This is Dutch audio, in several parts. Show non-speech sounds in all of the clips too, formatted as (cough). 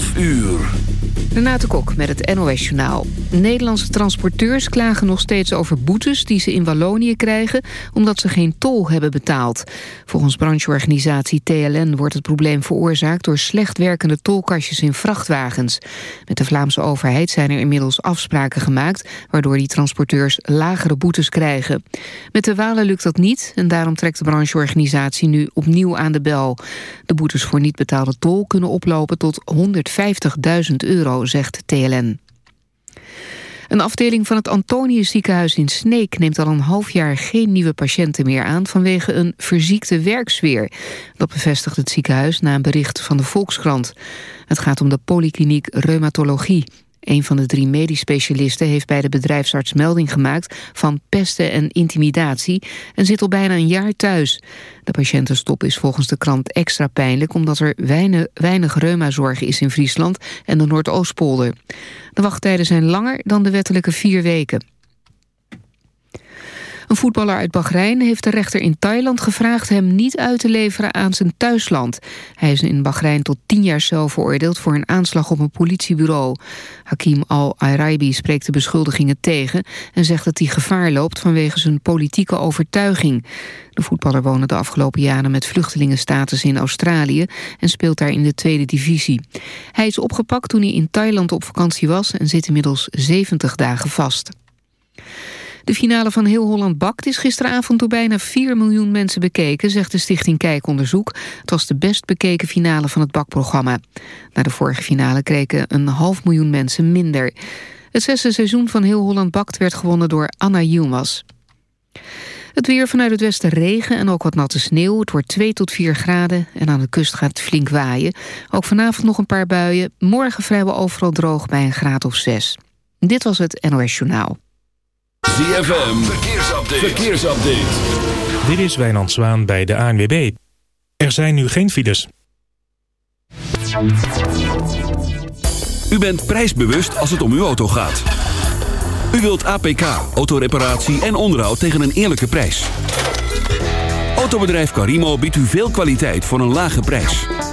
11 uur. Renate Kok met het NOS Journaal. Nederlandse transporteurs klagen nog steeds over boetes die ze in Wallonië krijgen... omdat ze geen tol hebben betaald. Volgens brancheorganisatie TLN wordt het probleem veroorzaakt... door slecht werkende tolkastjes in vrachtwagens. Met de Vlaamse overheid zijn er inmiddels afspraken gemaakt... waardoor die transporteurs lagere boetes krijgen. Met de Walen lukt dat niet en daarom trekt de brancheorganisatie nu opnieuw aan de bel. De boetes voor niet betaalde tol kunnen oplopen tot 150.000 euro zegt TLN. Een afdeling van het Antonius ziekenhuis in Sneek neemt al een half jaar geen nieuwe patiënten meer aan vanwege een verziekte werksfeer. Dat bevestigt het ziekenhuis na een bericht van de Volkskrant. Het gaat om de polykliniek reumatologie. Een van de drie medisch specialisten heeft bij de bedrijfsarts melding gemaakt van pesten en intimidatie en zit al bijna een jaar thuis. De patiëntenstop is volgens de krant extra pijnlijk omdat er weinig, weinig reumazorg is in Friesland en de Noordoostpolder. De wachttijden zijn langer dan de wettelijke vier weken. Een voetballer uit Bahrein heeft de rechter in Thailand gevraagd hem niet uit te leveren aan zijn thuisland. Hij is in Bahrein tot tien jaar cel veroordeeld voor een aanslag op een politiebureau. Hakim al-Araibi spreekt de beschuldigingen tegen en zegt dat hij gevaar loopt vanwege zijn politieke overtuiging. De voetballer woonde de afgelopen jaren met vluchtelingenstatus in Australië en speelt daar in de tweede divisie. Hij is opgepakt toen hij in Thailand op vakantie was en zit inmiddels 70 dagen vast. De finale van Heel Holland Bakt is gisteravond door bijna 4 miljoen mensen bekeken, zegt de stichting Kijkonderzoek. Het was de best bekeken finale van het bakprogramma. Na de vorige finale kregen een half miljoen mensen minder. Het zesde seizoen van Heel Holland Bakt werd gewonnen door Anna Yilmaz. Het weer vanuit het westen regen en ook wat natte sneeuw. Het wordt 2 tot 4 graden en aan de kust gaat het flink waaien. Ook vanavond nog een paar buien. Morgen vrijwel overal droog bij een graad of 6. Dit was het NOS Journaal. ZFM, verkeersupdate. verkeersupdate. Dit is Wijnand Zwaan bij de ANWB. Er zijn nu geen files. U bent prijsbewust als het om uw auto gaat. U wilt APK, autoreparatie en onderhoud tegen een eerlijke prijs. Autobedrijf Carimo biedt u veel kwaliteit voor een lage prijs.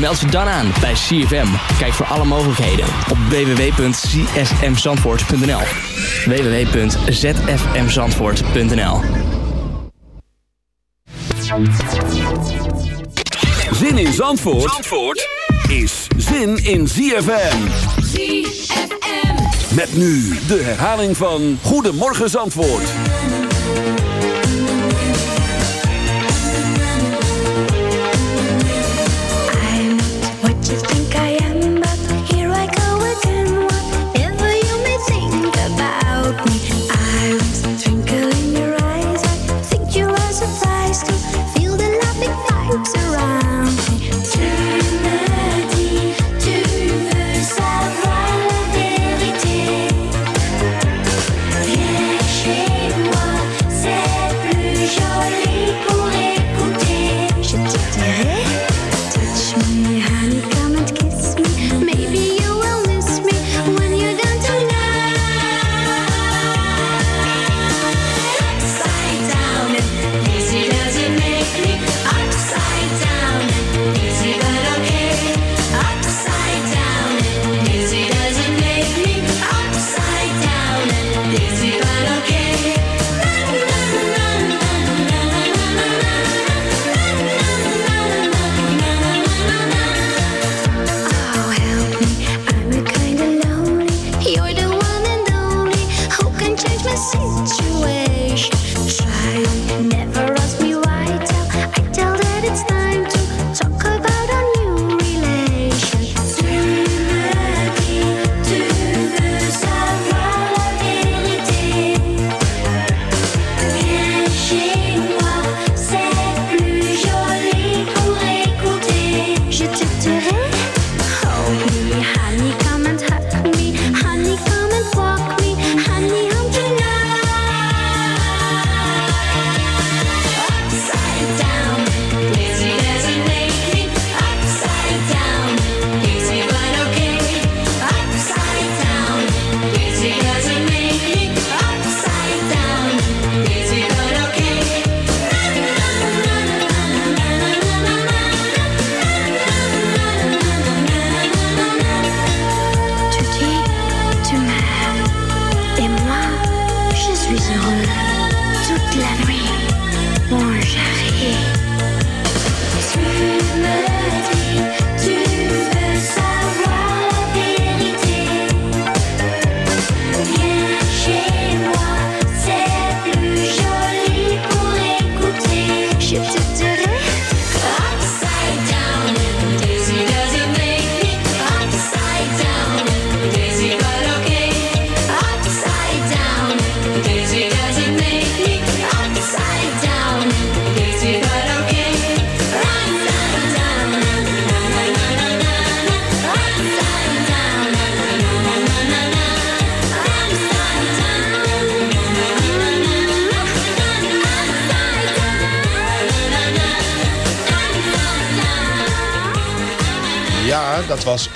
Meld je dan aan bij CFM. Kijk voor alle mogelijkheden op www.csmzandvoort.nl www.zfmzandvoort.nl Zin in Zandvoort, Zandvoort is zin in ZFM. ZFM. Met nu de herhaling van Goedemorgen Zandvoort.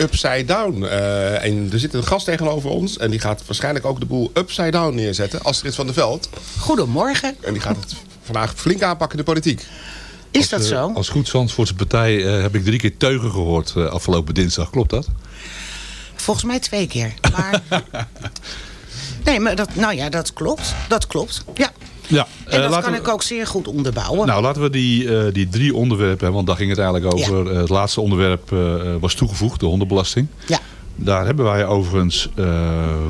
Upside Down. Eh, en er zit een gast tegenover ons. En die gaat waarschijnlijk ook de boel Upside Down neerzetten. Astrid van der Veld. Goedemorgen. En die gaat het vandaag flink aanpakken in de politiek. Is dat Eh, zo? Als goed Zandvoortse partij eh, heb ik drie keer teugen gehoord eh, afgelopen dinsdag. Klopt dat? Volgens mij twee keer. Maar... (laughs) nee, maar dat, nou ja, dat klopt. Dat klopt. Ja. Ja. En eh, dat kan we- ik ook zeer goed onderbouwen. Nou, laten we die, eh, die drie onderwerpen, want daar ging het eigenlijk over. Eh, het laatste onderwerp was toegevoegd, de hondenbelasting. Ja. Daar hebben wij overigens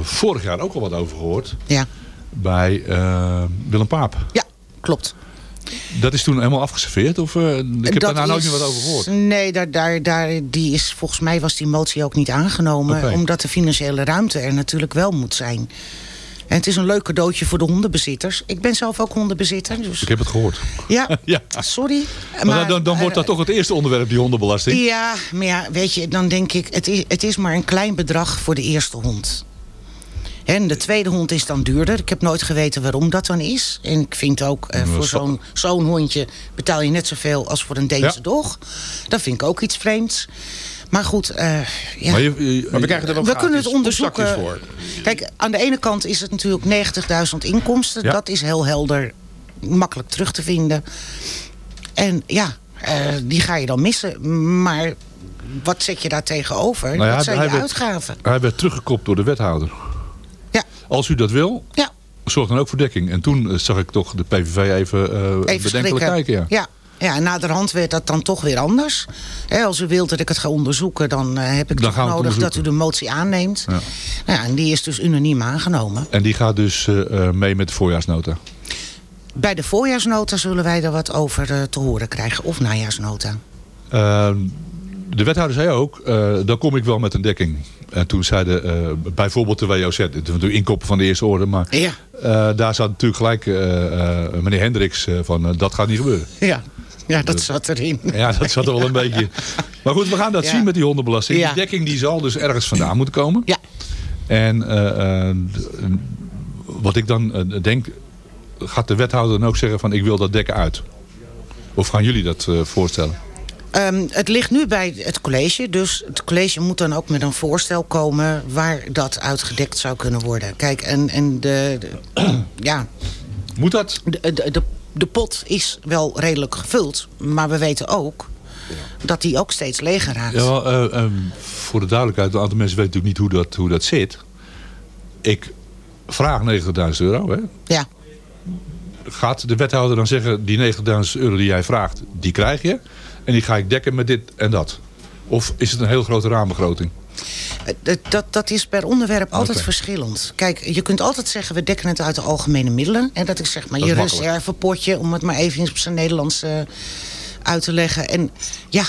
vorig jaar ook al wat over gehoord. Ja. Bij Willem Paap. Ja, klopt. Dat is toen helemaal afgeserveerd? Of, ik heb Dat daar nooit is- meer wat over gehoord. Nee, daar, daar, daar, die is, volgens mij was die motie ook niet aangenomen. Omdat de financiële ruimte er natuurlijk wel moet zijn. En het is een leuk cadeautje voor de hondenbezitters. Ik ben zelf ook hondenbezitter. Dus... Ik heb het gehoord. Ja, (laughs) Ja. sorry. Maar, dan, dan, dan wordt dat toch het eerste onderwerp, die hondenbelasting? Ja, maar ja, weet je, dan denk ik... Het is, het is maar een klein bedrag voor de eerste hond. En de tweede hond is dan duurder. Ik heb nooit geweten waarom dat dan is. En ik vind ook, eh, Nou, voor zo- zo'n zo'n hondje betaal je net zoveel als voor een Deense Ja. dog. Dat vind ik ook iets vreemds. Maar goed, eh, ja. Maar, je, je- Maar we krijgen er we kunnen het onderzoeken. voor. Kijk, aan de ene kant is het natuurlijk 90.000 inkomsten. Ja. Dat is heel helder, makkelijk terug te vinden. En ja, eh, die ga je dan missen. Maar wat zet je daar tegenover? Nou ja, dat zijn hij je werd- uitgaven. hij werd teruggekopt door de wethouder. Ja. Als u dat wil, Ja, zorg dan ook voor dekking. En toen eh, zag ik toch de PVV even, eh even bedenkelijk schrikken. kijken. Ja. Ja. Naderhand werd dat dan toch weer anders. Als u wilt dat ik het ga onderzoeken, dan eh, heb ik Dan toch nodig dat u de motie aanneemt. Ja. Nou ja, en die is dus unaniem aangenomen. En die gaat dus eh, eh, mee met de voorjaarsnota. Bij de voorjaarsnota zullen wij er wat over te horen krijgen. Of najaarsnota. Eh, de wethouder zei ook, dan kom ik wel met een dekking. En toen zeiden bijvoorbeeld de WOZ, natuurlijk inkoppen van de eerste orde, maar Ja. daar zat natuurlijk gelijk meneer Hendricks van dat gaat niet gebeuren. Ja, ja dat zat erin. Ja, dat zat er wel een (laughs) beetje. Maar goed, we gaan dat zien met die hondenbelasting. Die dekking die zal dus ergens vandaan moeten komen. Ja. En eh, eh, wat ik dan eh, denk, gaat de wethouder dan ook zeggen van ik wil dat dekken uit? Of gaan jullie dat eh, voorstellen? Ehm, het ligt nu bij het college. Dus het college moet dan ook met een voorstel komen... waar dat uitgedekt zou kunnen worden. Kijk, en, en de, de- (clears throat) ja, Moet dat? de, de, de, de pot is wel redelijk gevuld. Maar we weten ook dat die ook steeds leger raakt. Ja, eh, ehm, voor de duidelijkheid, een aantal mensen weten natuurlijk niet hoe dat, hoe dat zit. Ik vraag 90.000 euro. Hè. Ja. Gaat de wethouder dan zeggen, die 90.000 euro die jij vraagt, die krijg je. En die ga ik dekken met dit en dat. Of is het een heel grote raambegroting? Dat, dat, dat is per onderwerp altijd verschillend. Kijk, je kunt altijd zeggen, we dekken het uit de algemene middelen. En dat is zeg maar Dat je reservepotje, om het maar even op zijn Nederlands eh, uit te leggen. En ja,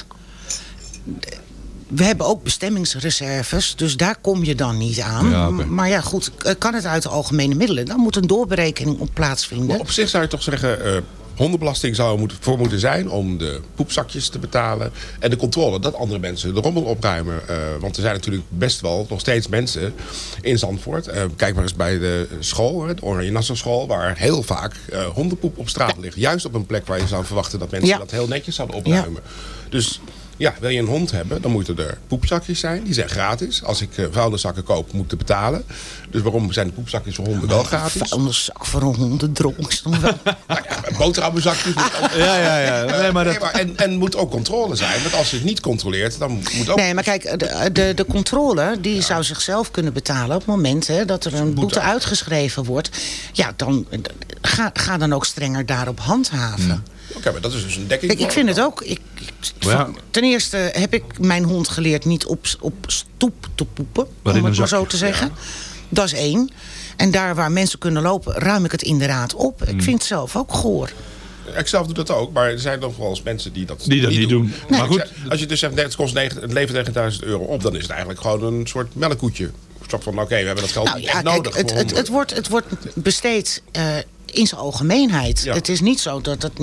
we hebben ook bestemmingsreserves, dus daar kom je dan niet aan. Ja. Maar ja, goed, eh, kan het uit de algemene middelen? Dan moet een doorberekening op plaatsvinden. Maar op zich zou je toch zeggen... eh, hondenbelasting zou er moet, voor moeten zijn om de poepzakjes te betalen. En de controle dat andere mensen de rommel opruimen. Eh, want er zijn natuurlijk best wel nog steeds mensen in Zandvoort. Eh, kijk maar eens bij de school, de Oranje Nassau school... waar heel vaak eh, hondenpoep op straat ligt. Juist op een plek waar je zou verwachten dat mensen Ja. dat heel netjes zouden opruimen. Dus ja, wil je een hond hebben, dan moeten er poepzakjes zijn. Die zijn gratis. Als ik eh, vuilniszakken koop, moet ik betalen. Dus waarom zijn de poepzakjes voor honden wel gratis? Vuilniszak voor een hondendrong is dan wel... (laughs) Nou ja, boterhammenzakjes. Ja, ja, ja. Nee, maar dat... Nee, maar en, en moet ook controle zijn. Want als je het niet controleert, dan moet ook... Nee, maar kijk, de, de, de controle die zou zichzelf kunnen betalen... op het moment hè, dat er een boete uitgeschreven wordt. Ja, dan ga, ga dan ook strenger daarop handhaven. Oké, maar dat is dus een dekking. Kijk, ik vind het ook... Ik, ja. Ten eerste heb ik mijn hond geleerd niet op, op stoep te poepen. Maar om het maar zo te zeggen. Dat is één. En daar waar mensen kunnen lopen, ruim ik het inderdaad op. Hmm. Ik vind het zelf ook goor. Ik zelf doe dat ook, maar er zijn nog wel eens mensen die dat Die dat niet doen. Maar goed. Als je dus zegt, het kost 9 het levert 9000 euro op, dan is het eigenlijk gewoon een soort melkkoetje. Een soort van, oké, we hebben dat geld Nou niet ja, echt kijk, nodig het, voor het, het, wordt, het wordt besteed eh, in zijn algemeenheid. Ja. Het is niet zo dat het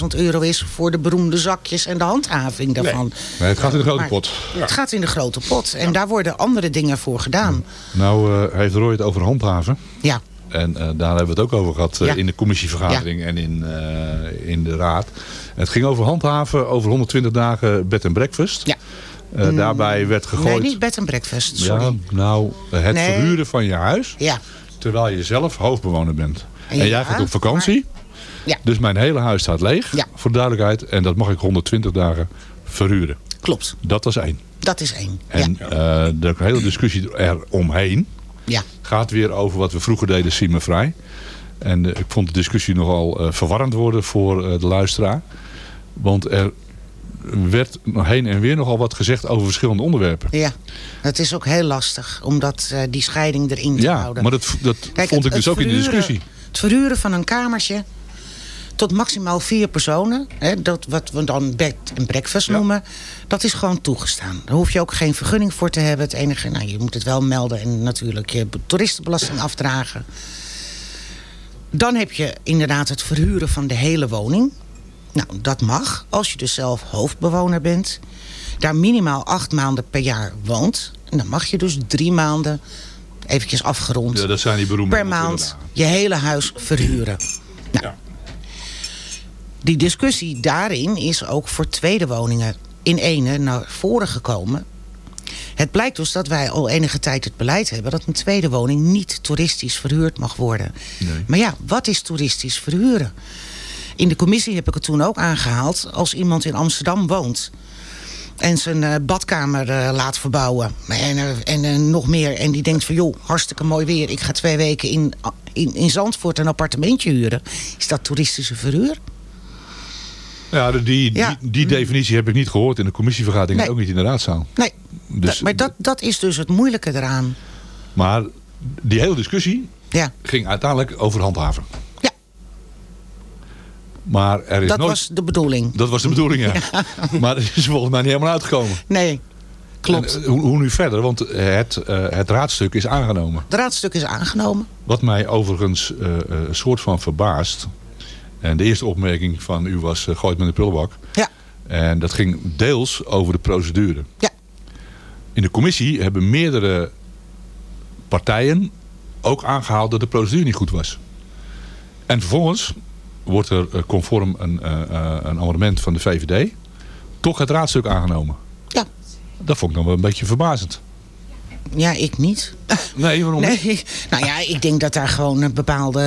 90.000 euro is voor de beroemde zakjes en de handhaving daarvan. Nee, het gaat in de grote Maar pot. Het gaat in de grote pot. En daar worden andere dingen voor gedaan. Nou eh, heeft Roy het over handhaven. Ja. En eh, daar hebben we het ook over gehad eh, Ja. in de commissievergadering en in, eh, in de raad. Het ging over handhaven, over 120 dagen bed en breakfast. Ja. Eh, daarbij werd gegooid... Nee, niet bed en breakfast, sorry. Ja, nou, het Nee. verhuren van je huis. Ja. Terwijl je zelf hoofdbewoner bent. En Ja, jij gaat op vakantie. Ja. Dus mijn hele huis staat leeg. Ja. Voor duidelijkheid. En dat mag ik 120 dagen verhuren. Klopt, Dat was één. dat is één. En ja. eh, de hele discussie eromheen ja. gaat weer over wat we vroeger deden, zie me vrij. En eh, ik vond de discussie nogal eh, verwarrend worden voor de luisteraar. Want er werd heen en weer nogal wat gezegd over verschillende onderwerpen. Ja, het is ook heel lastig om dat, die scheiding erin te Ja, houden. maar dat, dat Kijk, vond het- ik dus ook in de discussie. Het verhuren van een kamertje tot maximaal vier personen, hè, dat wat we dan bed en breakfast noemen, dat is gewoon toegestaan. Daar hoef je ook geen vergunning voor te hebben. Het enige, nou, je moet het wel melden en natuurlijk je toeristenbelasting afdragen. Dan heb je inderdaad het verhuren van de hele woning. Nou, dat mag als je dus zelf hoofdbewoner bent. Daar minimaal acht maanden per jaar woont. En dan mag je dus drie maanden, eventjes afgerond, Ja, dat zijn die beroemde per 120 maand je hele huis verhuren. Nou, Ja. Die discussie daarin is ook voor tweede woningen in ene naar voren gekomen. Het blijkt dus dat wij al enige tijd het beleid hebben... dat een tweede woning niet toeristisch verhuurd mag worden. Nee. Maar ja, wat is toeristisch verhuren? In de commissie heb ik het toen ook aangehaald... als iemand in Amsterdam woont en zijn eh, badkamer eh, laat verbouwen. En, eh, en nog meer. En die denkt van, joh, hartstikke mooi weer. Ik ga twee weken in, in, in Zandvoort een appartementje huren. Is dat toeristische verhuur? Ja, die, Ja. Die, die definitie heb ik niet gehoord in de commissievergadering en ook niet in de raadzaal. Nee, Dus- maar dat, dat is dus het moeilijke eraan. Maar die hele discussie Ja, ging uiteindelijk over handhaven. Maar er is dat nooit... was de bedoeling. Dat was de bedoeling, ja. (laughs) (laughs) Maar het is volgens mij niet helemaal uitgekomen. Nee, klopt. En, eh, hoe, hoe nu verder? Want het, eh, het raadstuk is aangenomen. Het raadstuk is aangenomen. Wat mij overigens eh, eh, een soort van verbaast. En de eerste opmerking van u was eh, gooit met de prullenbak. Ja. En dat ging deels over de procedure. Ja. In de commissie hebben meerdere partijen ook aangehaald dat de procedure niet goed was. En vervolgens wordt er eh, conform een, eh, eh, een amendement van de VVD toch het raadstuk aangenomen. Ja. Dat vond ik dan wel een beetje verbazend. Ja, ik niet. Nee, waarom niet? Nee, nou ja, ik denk dat daar gewoon bepaalde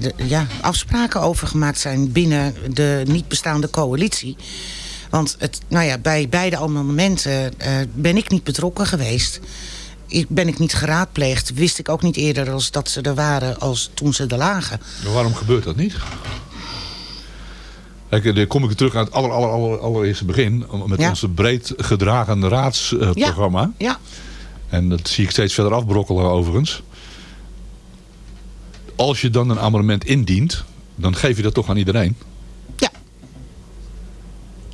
de- ja, afspraken over gemaakt zijn binnen de niet bestaande coalitie. Want het, nou ja, bij beide amendementen ben ik niet betrokken geweest. Ik, ben ik niet geraadpleegd. Wist ik ook niet eerder als dat ze er waren als toen ze er lagen. Maar waarom gebeurt dat niet? Kijk, dan kom ik terug aan het aller, aller, aller, allereerste begin. Met Ja. ons breed gedragen raadsprogramma. Ja, en dat zie ik steeds verder afbrokkelen overigens. Als je dan een amendement indient, dan geef je dat toch aan iedereen? Ja.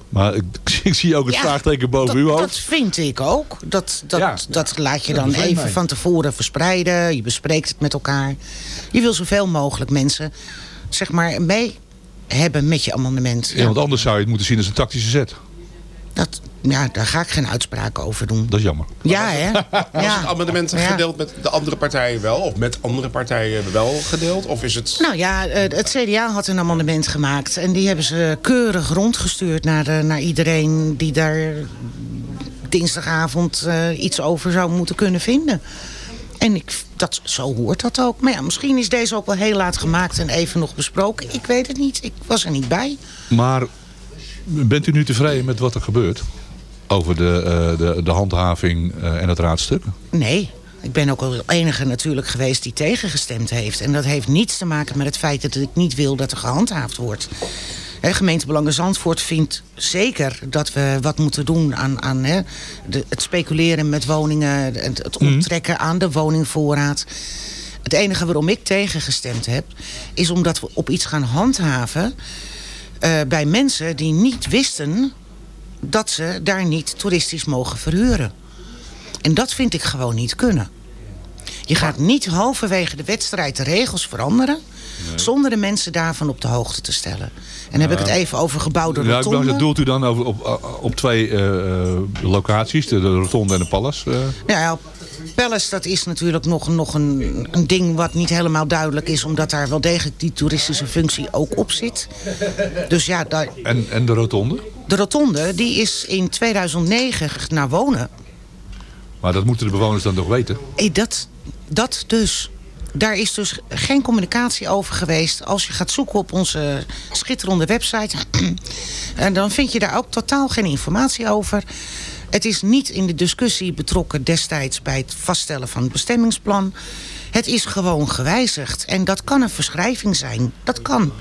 Maar ik, (laughs) ik zie ook het Ja, vraagteken boven uw hoofd. Dat vind ik ook. Dat, dat, Ja. dat laat je dan even mij. van tevoren verspreiden. Je bespreekt het met elkaar. Je wil zoveel mogelijk mensen zeg maar, mee hebben met je amendement. Ja, want anders zou je het moeten zien als een tactische zet. Dat, ja, daar ga ik geen uitspraken over doen. Dat is jammer. Ja, hè? (laughs) Was Ja. het amendement gedeeld met de andere partijen wel? Of met andere partijen wel gedeeld? Of is het... Nou ja, eh, het CDA had een amendement gemaakt. En die hebben ze keurig rondgestuurd naar, de, naar iedereen die daar dinsdagavond eh, iets over zou moeten kunnen vinden. En ik, dat, zo hoort dat ook. Maar ja, misschien is deze ook wel heel laat gemaakt en even nog besproken. Ik weet het niet. Ik was er niet bij. Maar bent u nu tevreden met wat er gebeurt? Over de, eh, de, de handhaving eh, en het raadstuk? Nee. Ik ben ook wel de enige natuurlijk geweest die tegengestemd heeft. En dat heeft niets te maken met het feit dat ik niet wil dat er gehandhaafd wordt. Hè, gemeente Belangen Zandvoort vindt zeker dat we wat moeten doen aan, aan de, het speculeren met woningen, het, het onttrekken aan de woningvoorraad. Het enige waarom ik tegengestemd heb, is omdat we op iets gaan handhaven eh, bij mensen die niet wisten dat ze daar niet toeristisch mogen verhuren. En dat vind ik gewoon niet kunnen. Je gaat niet halverwege de wedstrijd de regels veranderen... zonder de mensen daarvan op de hoogte te stellen. En dan heb ik het even over gebouwde Ja, rotonde. wou- dat doelt u dan over, op, op twee eh, eh, locaties, de, de Rotonde en de Palace? eh? Nou ja, Palace, dat is natuurlijk nog, nog een, een ding wat niet helemaal duidelijk is... omdat daar wel degelijk die toeristische functie ook op zit. Dus ja, daar, en, en de Rotonde? de rotonde die is in 2009 naar wonen. Maar dat moeten de bewoners dan toch weten? Hey, dat, dat dus. Daar is dus geen communicatie over geweest. Als je gaat zoeken op onze schitterende website... (clears throat) dan vind je daar ook totaal geen informatie over. Het is niet in de discussie betrokken destijds... bij het vaststellen van het bestemmingsplan. Het is gewoon gewijzigd. En dat kan een verschrijving zijn. Dat kan.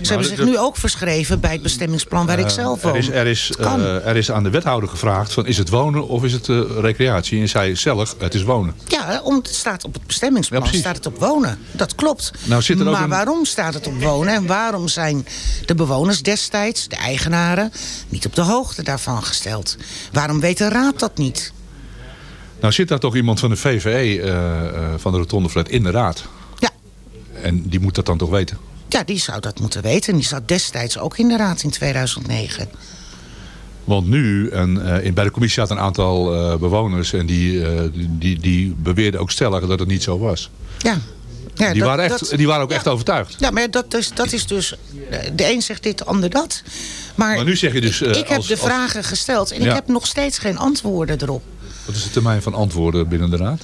Ze hebben zich nu ook verschreven bij het bestemmingsplan waar ik Eh, zelf woon. Er is, er, is, eh, er is aan de wethouder gevraagd: van, is het wonen of is het eh, recreatie? En zij zelf: het is wonen. Ja, om, het staat op het bestemmingsplan Ja, staat het op wonen. Dat klopt. Nou zit er ook maar een- waarom staat het op wonen? En waarom zijn de bewoners destijds, de eigenaren... niet op de hoogte daarvan gesteld? Waarom weet de raad dat niet? Nou zit daar toch iemand van de VVE, van de Rotondeflat, in de raad. Ja. En die moet dat dan toch weten? Ja, die zou dat moeten weten. Die zat destijds ook in de raad in 2009. Want nu, en, eh, in- bij de commissie zaten een aantal eh, bewoners... en die, eh, die, die beweerden ook stellig dat het niet zo was. Ja. ja die, dat- waren echt, dat- die waren ook echt overtuigd. Ja, maar dat is, dat is dus... De een zegt dit, de ander dat. Maar, Maar nu zeg je dus... eh, ik heb als- de als- vragen gesteld en Ja. ik heb nog steeds geen antwoorden erop. Wat is de termijn van antwoorden binnen de raad?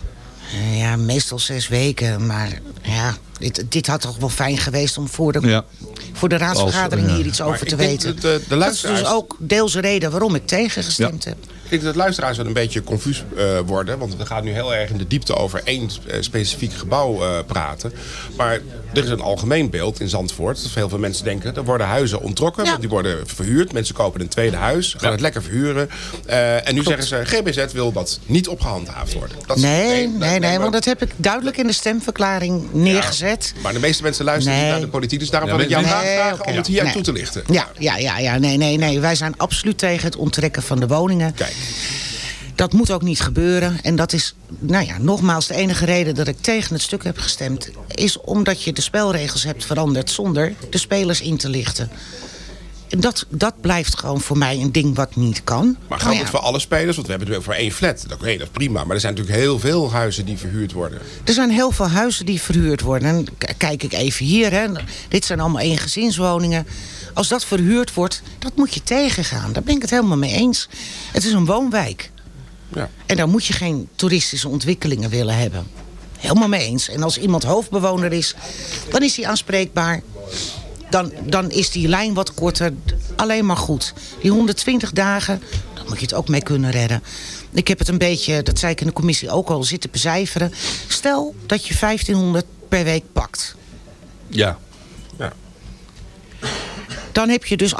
Eh, Ja, meestal zes weken. Maar ja, dit, dit had toch wel fijn geweest om voor de, Ja. voor de raadsvergadering Als, ja. hier iets Maar over te weten. dat de- de dat is dus ook deels de reden waarom ik tegengestemd heb. Ik denk dat luisteraars wel een beetje confuus eh, worden. Want we gaan nu heel erg in de diepte over één eh, specifiek gebouw eh, praten. Maar er is een algemeen beeld in Zandvoort. Dat heel veel mensen denken, er worden huizen ontrokken. Ja. Want die worden verhuurd. Mensen kopen een tweede huis. Gaan het lekker verhuren. Eh, en nu zeggen ze, GBZ wil dat niet opgehandhaafd worden. Dat is- Nee, nee, nee, maar- want dat heb ik duidelijk in de stemverklaring neergezet. Maar de meeste mensen luisteren Nee. niet naar de politiek. Dus daarom Ja, wil ik jou maar- graag Nee, vragen oké. om het hier Nee. toe te lichten. Ja, ja, ja, ja, nee, nee, nee. Wij zijn absoluut tegen het onttrekken van de woningen. Kijk. Dat moet ook niet gebeuren. En dat is, nou ja, nogmaals de enige reden dat ik tegen het stuk heb gestemd... is omdat je de spelregels hebt veranderd zonder de spelers in te lichten. En dat, dat blijft gewoon voor mij een ding wat niet kan. Maar geldt ja, het voor alle spelers? Want we hebben het voor één flat. Oké, dat is prima. Maar er zijn natuurlijk heel veel huizen die verhuurd worden. Er zijn heel veel huizen die verhuurd worden. En kijk ik even hier. Hè. Dit zijn allemaal eengezinswoningen. Als dat verhuurd wordt, dat moet je tegengaan. Daar ben ik het helemaal mee eens. Het is een woonwijk. Ja. En daar moet je geen toeristische ontwikkelingen willen hebben. Helemaal mee eens. En als iemand hoofdbewoner is, dan is hij aanspreekbaar. Dan, dan is die lijn wat korter. Alleen maar goed. Die 120 dagen, daar moet je het ook mee kunnen redden. Ik heb het een beetje, dat zei ik in de commissie ook al, zitten becijferen. Stel dat je 1500 per week pakt. Ja. Ja. Dan heb je dus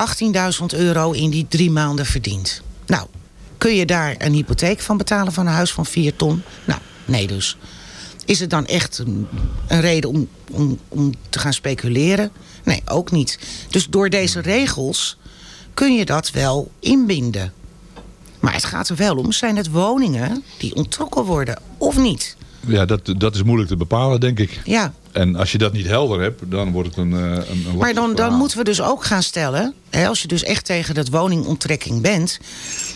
18.000 euro in die drie maanden verdiend. Nou, Kun je daar een hypotheek van betalen van een huis van 4 ton? Nou, nee dus. Is het dan echt een, een reden om, om, om te gaan speculeren? Nee, ook niet. Dus door deze regels kun je dat wel inbinden. Maar het gaat er wel om, zijn het woningen die onttrokken worden of niet? Ja, dat, dat is moeilijk te bepalen, denk ik. Ja, En als je dat niet helder hebt, dan wordt het een, eh, een, een maar dan, dan moeten we dus ook gaan stellen... Hè, als je dus echt tegen dat woningonttrekking bent...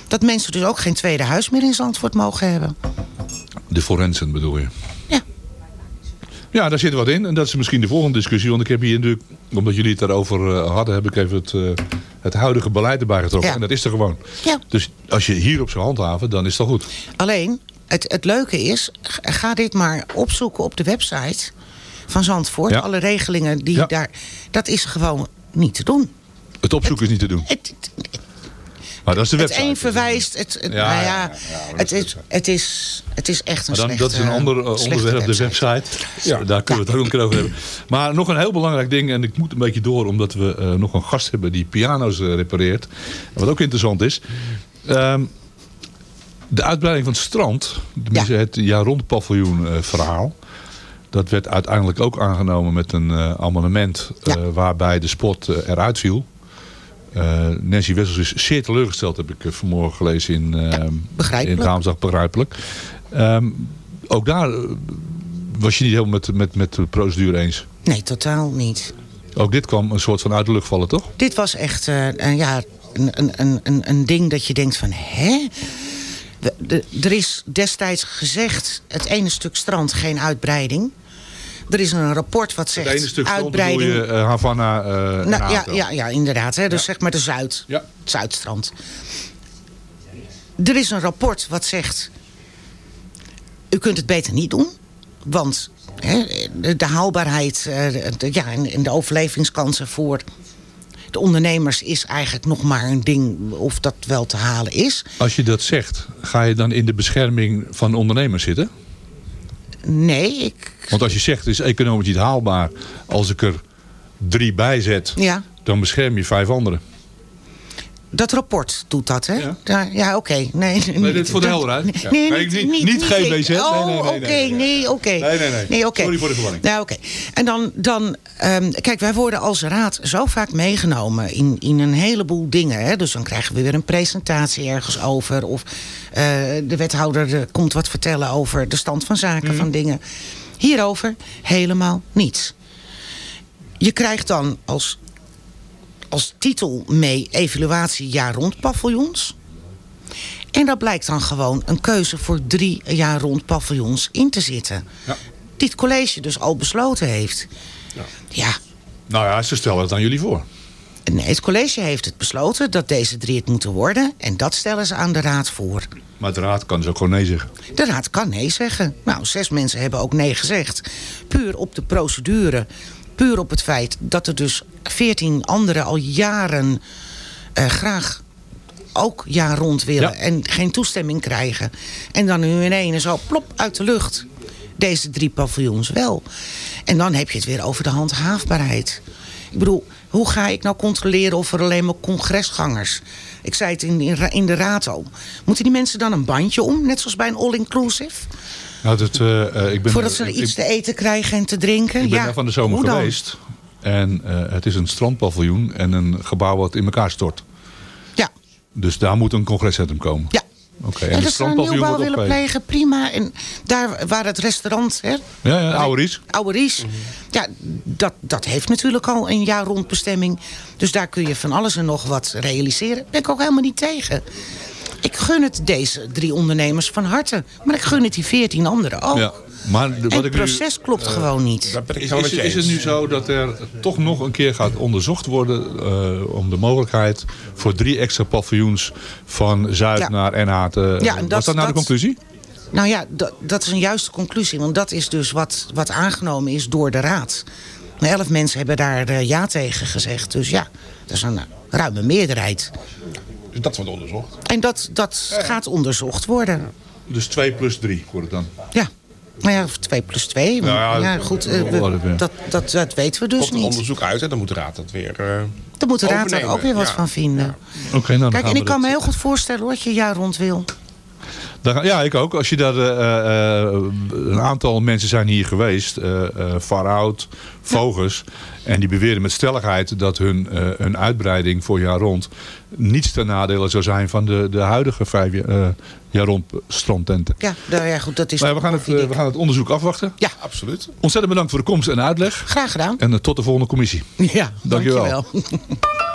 dat mensen dus ook geen tweede huis meer in Zandvoort mogen hebben. De forensen bedoel je? Ja. Ja, daar zit wat in. En dat is misschien de volgende discussie. Want ik heb hier natuurlijk, omdat jullie het daarover eh, hadden... heb ik even het, eh, het huidige beleid erbij getrokken. Ja. En dat is er gewoon. Ja. Dus als je hierop zou handhaven, dan is dat goed. Alleen, het, het leuke is, ga dit maar opzoeken op de website van Zandvoort. Ja. Alle regelingen die Ja. daar... Dat is gewoon niet te doen. Het opzoeken is niet te doen. Het, Maar dat is de het website. een verwijst... Het, het, Ja, nou ja, het, is het, is, het is echt een dan, slechte dat is een ander eh, onderwerp, de website. Ja. Daar kunnen we het ook een keer over hebben. Maar nog een heel belangrijk ding, en ik moet een beetje door... omdat we eh, nog een gast hebben die piano's eh, repareert. Wat ook interessant is. Ehm, de uitbreiding van het strand, het jaar rond paviljoen eh, verhaal... dat werd uiteindelijk ook aangenomen met een eh, amendement... eh, waarbij de sport eh, eruit viel... Nancy Wessels is zeer teleurgesteld, heb ik vanmorgen gelezen in, eh in begrijpelijk. Raamsdag Begrijpelijk. Ehm, ook daar was je niet helemaal met, met, met de procedure eens. Nee, totaal niet. Ook dit kwam een soort van uit de lucht vallen, toch? Dit was echt een, ja, een, een, een, een, ding dat je denkt van... hè? De- er is destijds gezegd... het ene stuk strand geen uitbreiding. Er is een rapport wat zegt... Het ene stuk uitbreiding... je eh, Havana Nou, ja, ja, ja, inderdaad. Hè? Dus Ja. zeg maar de Zuid, Ja. het Zuidstrand. Er is een rapport wat zegt... u kunt het beter niet doen. Want hè, de, de haalbaarheid eh, de, ja, en, en de overlevingskansen voor de ondernemers... is eigenlijk nog maar een ding of dat wel te halen is. Als je dat zegt, ga je dan in de bescherming van ondernemers zitten? Nee, ik... Want als je zegt, het is economisch niet haalbaar... als ik er drie bij zet, Ja, dan bescherm je vijf anderen. Dat rapport doet dat, hè? Ja, ja, oké. Nee, Nee, dit voor de helderheid. Nee, Ja. nee, Nee, niet, niet- niet, GBZ. Nee, Oh, nee, nee, oké, nee, nee. nee, oké. Nee, nee, nee. oké. Sorry voor de verwarring. Nou, oké. En dan, dan ehm, kijk, wij worden als raad zo vaak meegenomen in, in een heleboel dingen. Hè? Dus dan krijgen we weer een presentatie ergens over. Of eh, de wethouder eh, komt wat vertellen over de stand van zaken Mhm. van dingen. Hierover helemaal niets. Je krijgt dan als, als titel mee evaluatie jaar rond paviljoens. En dat blijkt dan gewoon een keuze voor drie jaar rond paviljoens in te zitten. Ja. Die het college dus al besloten heeft. Ja. Nou ja, ze stellen het aan jullie voor. Nee, het college heeft het besloten dat deze drie het moeten worden. En dat stellen ze aan de raad voor. Maar de raad kan dus ook gewoon nee zeggen. De raad kan nee zeggen. Nou, zes mensen hebben ook nee gezegd. Puur op de procedure. Puur op het feit dat er dus veertien anderen al jaren eh, graag ook jaar rond willen. Ja. En geen toestemming krijgen. En dan nu in ene zo plop uit de lucht. Deze drie paviljoens wel. En dan heb je het weer over de handhaafbaarheid. Ik bedoel, hoe ga ik nou controleren of er alleen maar congresgangers... Ik zei het in, in, in de raad al. Moeten die mensen dan een bandje om? Net zoals bij een all-inclusive? Nou, dat, eh, eh, ik ben, Voordat ze er ik- iets te eten krijgen en te drinken? Ik ben ja, daar van de zomer hoe dan? geweest. En eh, het is een strandpaviljoen en een gebouw wat in elkaar stort. Ja. Dus daar moet een congrescentrum komen. Ja. Oké, En, de als ze een strandpaviljoen nieuwbouw willen plegen, prima. En daar waar het restaurant... Hè, Ja, ja, oude Ries. Oude Ries. Ja, dat, dat heeft natuurlijk al een jaar rond bestemming. Dus daar kun je van alles en nog wat realiseren. Ben ik ook helemaal niet tegen. Ik gun het deze drie ondernemers van harte. Maar ik gun het die veertien anderen ook. Ja. Maar de- en wat het nu, proces klopt gewoon niet. Daar ben ik is, het is, het nu zo dat er toch nog een keer gaat onderzocht worden... eh, om de mogelijkheid voor drie extra paviljoens van Zuid Ja. naar NH te... Ja, en dat- was dat nou de conclusie? Nou ja, dat, dat is een juiste conclusie. Want dat is dus wat, wat aangenomen is door de raad. Nou, Elf mensen hebben daar eh, ja tegen gezegd. Dus ja, dat is een eh, ruime meerderheid. Dus dat wordt onderzocht. En dat, dat gaat onderzocht worden. Dus 2 plus 3 wordt het dan. Ja. Nou ja, 2 plus 2. Nou ja, ja, goed, eh, we- dat, dat, dat weten we dus Komt een niet. onderzoek uit en dan moet de raad dat weer eh Daar moet de raad daar ook weer wat Ja. van vinden. Oké, nou, dan Kijk, gaan en we ik kan me heel goed voorstellen hoor, dat je jaar rond wil. Ga- ja, ik ook. Als je daar, eh, eh, een aantal mensen zijn hier geweest, eh eh Far Out, Vogels, en die beweren met stelligheid dat hun, hun uitbreiding voor jaar rond niets ten nadele zou zijn van de, de huidige vijf jaar rond strandtenten. Ja, nou ja, goed, dat is... Maar we, gaan het, we gaan het onderzoek afwachten. Ja, absoluut. Ontzettend bedankt voor de komst en uitleg. Graag gedaan. En tot de volgende commissie. Ja, Dankjewel. dankjewel. (laughs)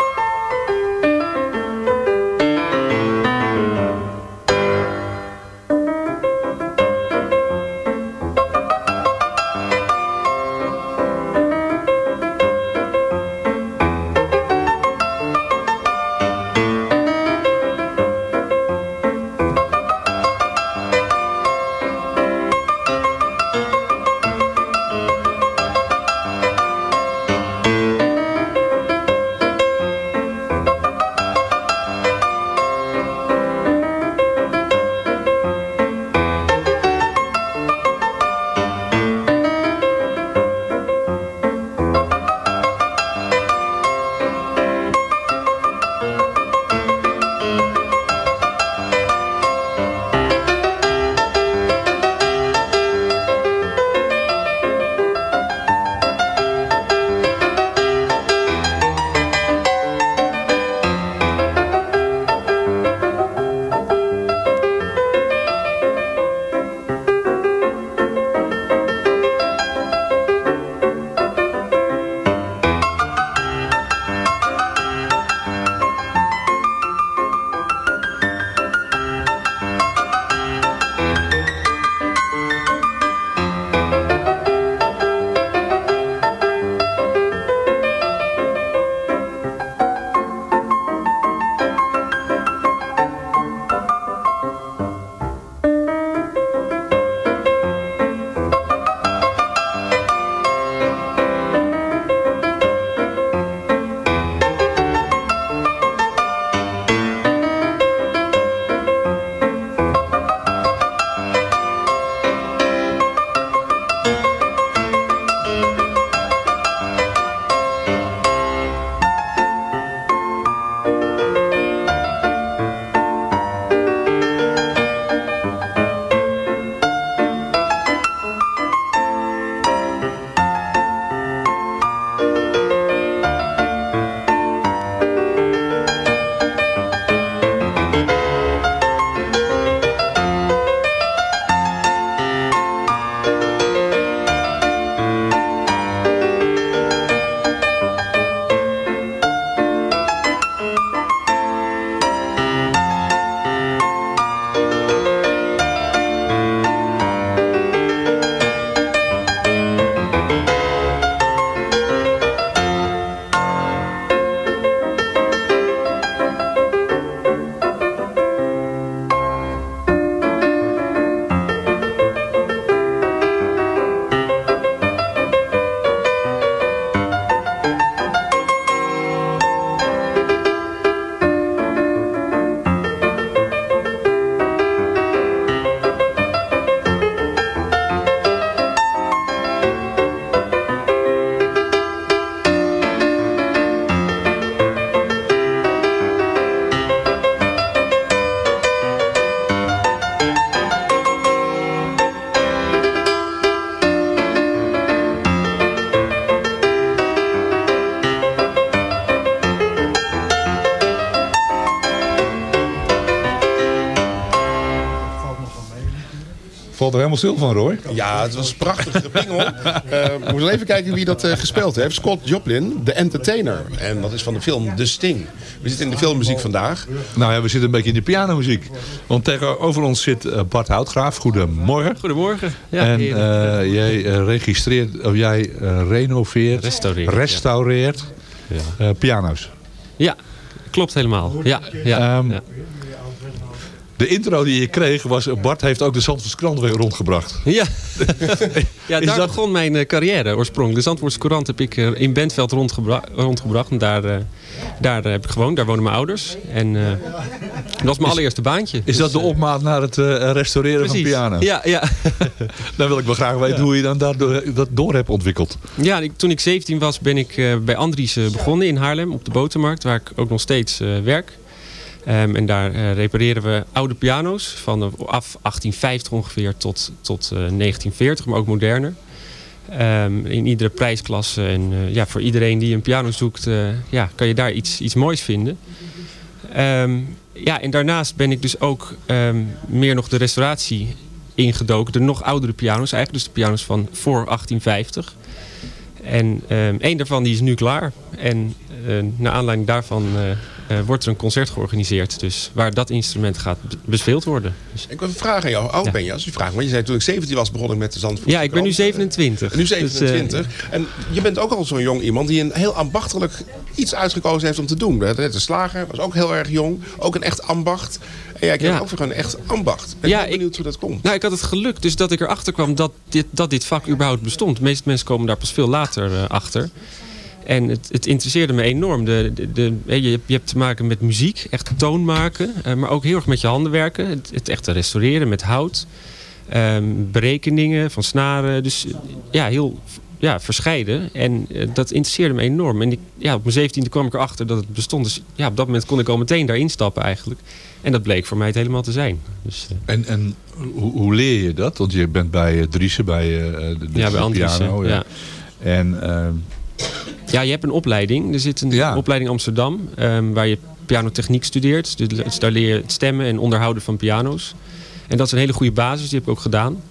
Valt er helemaal stil van, Roy? Ja, het was prachtig gepingel. (laughs) Eh we moeten even kijken wie dat eh, gespeeld heeft. Scott Joplin, de entertainer. En dat is van de film The Sting. We zitten in de filmmuziek vandaag. Nou ja, we zitten een beetje in de pianomuziek. Want tegenover ons zit eh, Bart Houtgraaf. Goedemorgen. Goedemorgen. Ja, en eh, jij registreert, of jij eh, renoveert, Restaureert, restaureert eh, piano's. Ja, klopt helemaal. Ja, ja, Ehm, ja. De intro die je kreeg was... Bart heeft ook de Zandvoortse krant weer rondgebracht. Ja, (laughs) ja daar dat- begon mijn eh, carrière oorspronkelijk. De Zandvoortse Courant heb ik eh, in Bentveld rondgebra rondgebracht. En daar, eh, daar heb ik gewoond. Daar wonen mijn ouders. En dat was mijn allereerste baantje. Is dat de opmaat naar het restaureren Precies. van piano? Ja, ja. (laughs) Dan wil ik wel graag weten hoe je dan daardoor, dat door hebt ontwikkeld. Ja, ik, toen ik 17 was ben ik bij Andries begonnen in Haarlem op de botermarkt, waar ik ook nog steeds werk. Ehm, en daar eh, repareren we oude piano's vanaf 1850 ongeveer tot, tot eh, 1940, maar ook moderner. Ehm, in iedere prijsklasse en eh, ja, voor iedereen die een piano zoekt, eh, ja, kan je daar iets, iets moois vinden. Ehm, ja, en daarnaast ben ik dus ook meer nog de restauratie ingedoken. De nog oudere piano's, eigenlijk dus de piano's van voor 1850. En één daarvan die is nu klaar. En eh naar aanleiding daarvan eh, wordt er een concert georganiseerd. Dus waar dat instrument gaat be- bespeeld worden. Dus, Ik wil een vraag aan jou. Hoe oud Ja. ben je? Als je vraagt. Want je zei toen ik 17 was begon ik met de Zandvoortse ja, ik ben nu krant. 27. En nu Dus, eh, 27. en je bent ook al zo'n jong iemand die een heel ambachtelijk iets uitgekozen heeft om te doen. De slager was ook heel erg jong. Ook een echt ambacht. En jij Ja. ook weer een echt ambacht. Ik ben Ja, heel benieuwd hoe dat komt. Nou, ik had het geluk dus dat ik erachter kwam dat dit, dat dit vak überhaupt bestond. De meeste mensen komen daar pas veel later eh, achter. En het, het interesseerde me enorm. De, de, je, hebt- je hebt te maken met muziek, echt toon maken. eh, maar ook heel erg met je handen werken. Het, het echte restaureren met hout. Ehm, berekeningen van snaren. Dus ja, heel ja, verscheiden. En eh, dat interesseerde me enorm. En ik, ja, op mijn zeventiende kwam ik erachter dat het bestond. Dus ja, op dat moment kon ik al meteen daarin stappen eigenlijk. En dat bleek voor mij het helemaal te zijn. Dus, eh, En, en hoe, hoe leer je dat? Want je bent bij uh, Driessen, bij de, de Ja, bij Andriessen, piano. ja. En ehm, Ja, je hebt een opleiding. Er zit een opleiding Amsterdam ehm, waar je pianotechniek studeert. Dus daar leer je het stemmen en onderhouden van piano's. En dat is een hele goede basis, die heb ik ook gedaan.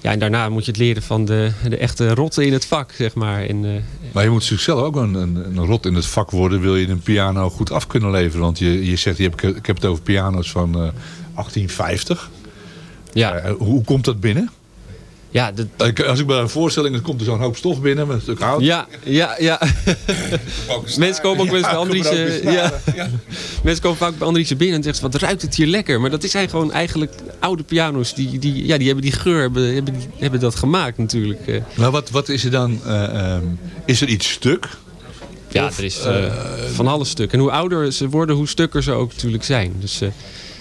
Ja, en daarna moet je het leren van de, de echte rotten in het vak, zeg maar. En, eh, maar je moet zichzelf ook een, een, een rot in het vak worden. Wil je een piano goed af kunnen leveren? Want je, je zegt, je hebt, ik heb het over piano's van eh, 1850. Ja. Eh, hoe komt dat binnen? Ja, Ik- Als ik bij een voorstelling, dan komt er zo'n hoop stof binnen met een stuk hout. Ja, ja, ja. (laughs) Mensen komen ook wel eens bij (laughs) Andriessen. Ja. Mensen komen vaak bij Andriessen binnen en zeggen ze, wat ruikt het hier lekker. Maar dat zijn gewoon eigenlijk oude piano's. Die, die, ja, die hebben die geur, hebben, hebben, die- hebben dat gemaakt natuurlijk. eh. Nou, wat, wat is er dan? eh, ehm, is er iets stuk? Ja, Of, er is eh, van alles stuk. En hoe ouder ze worden, hoe stukker ze ook natuurlijk zijn. Dus, eh,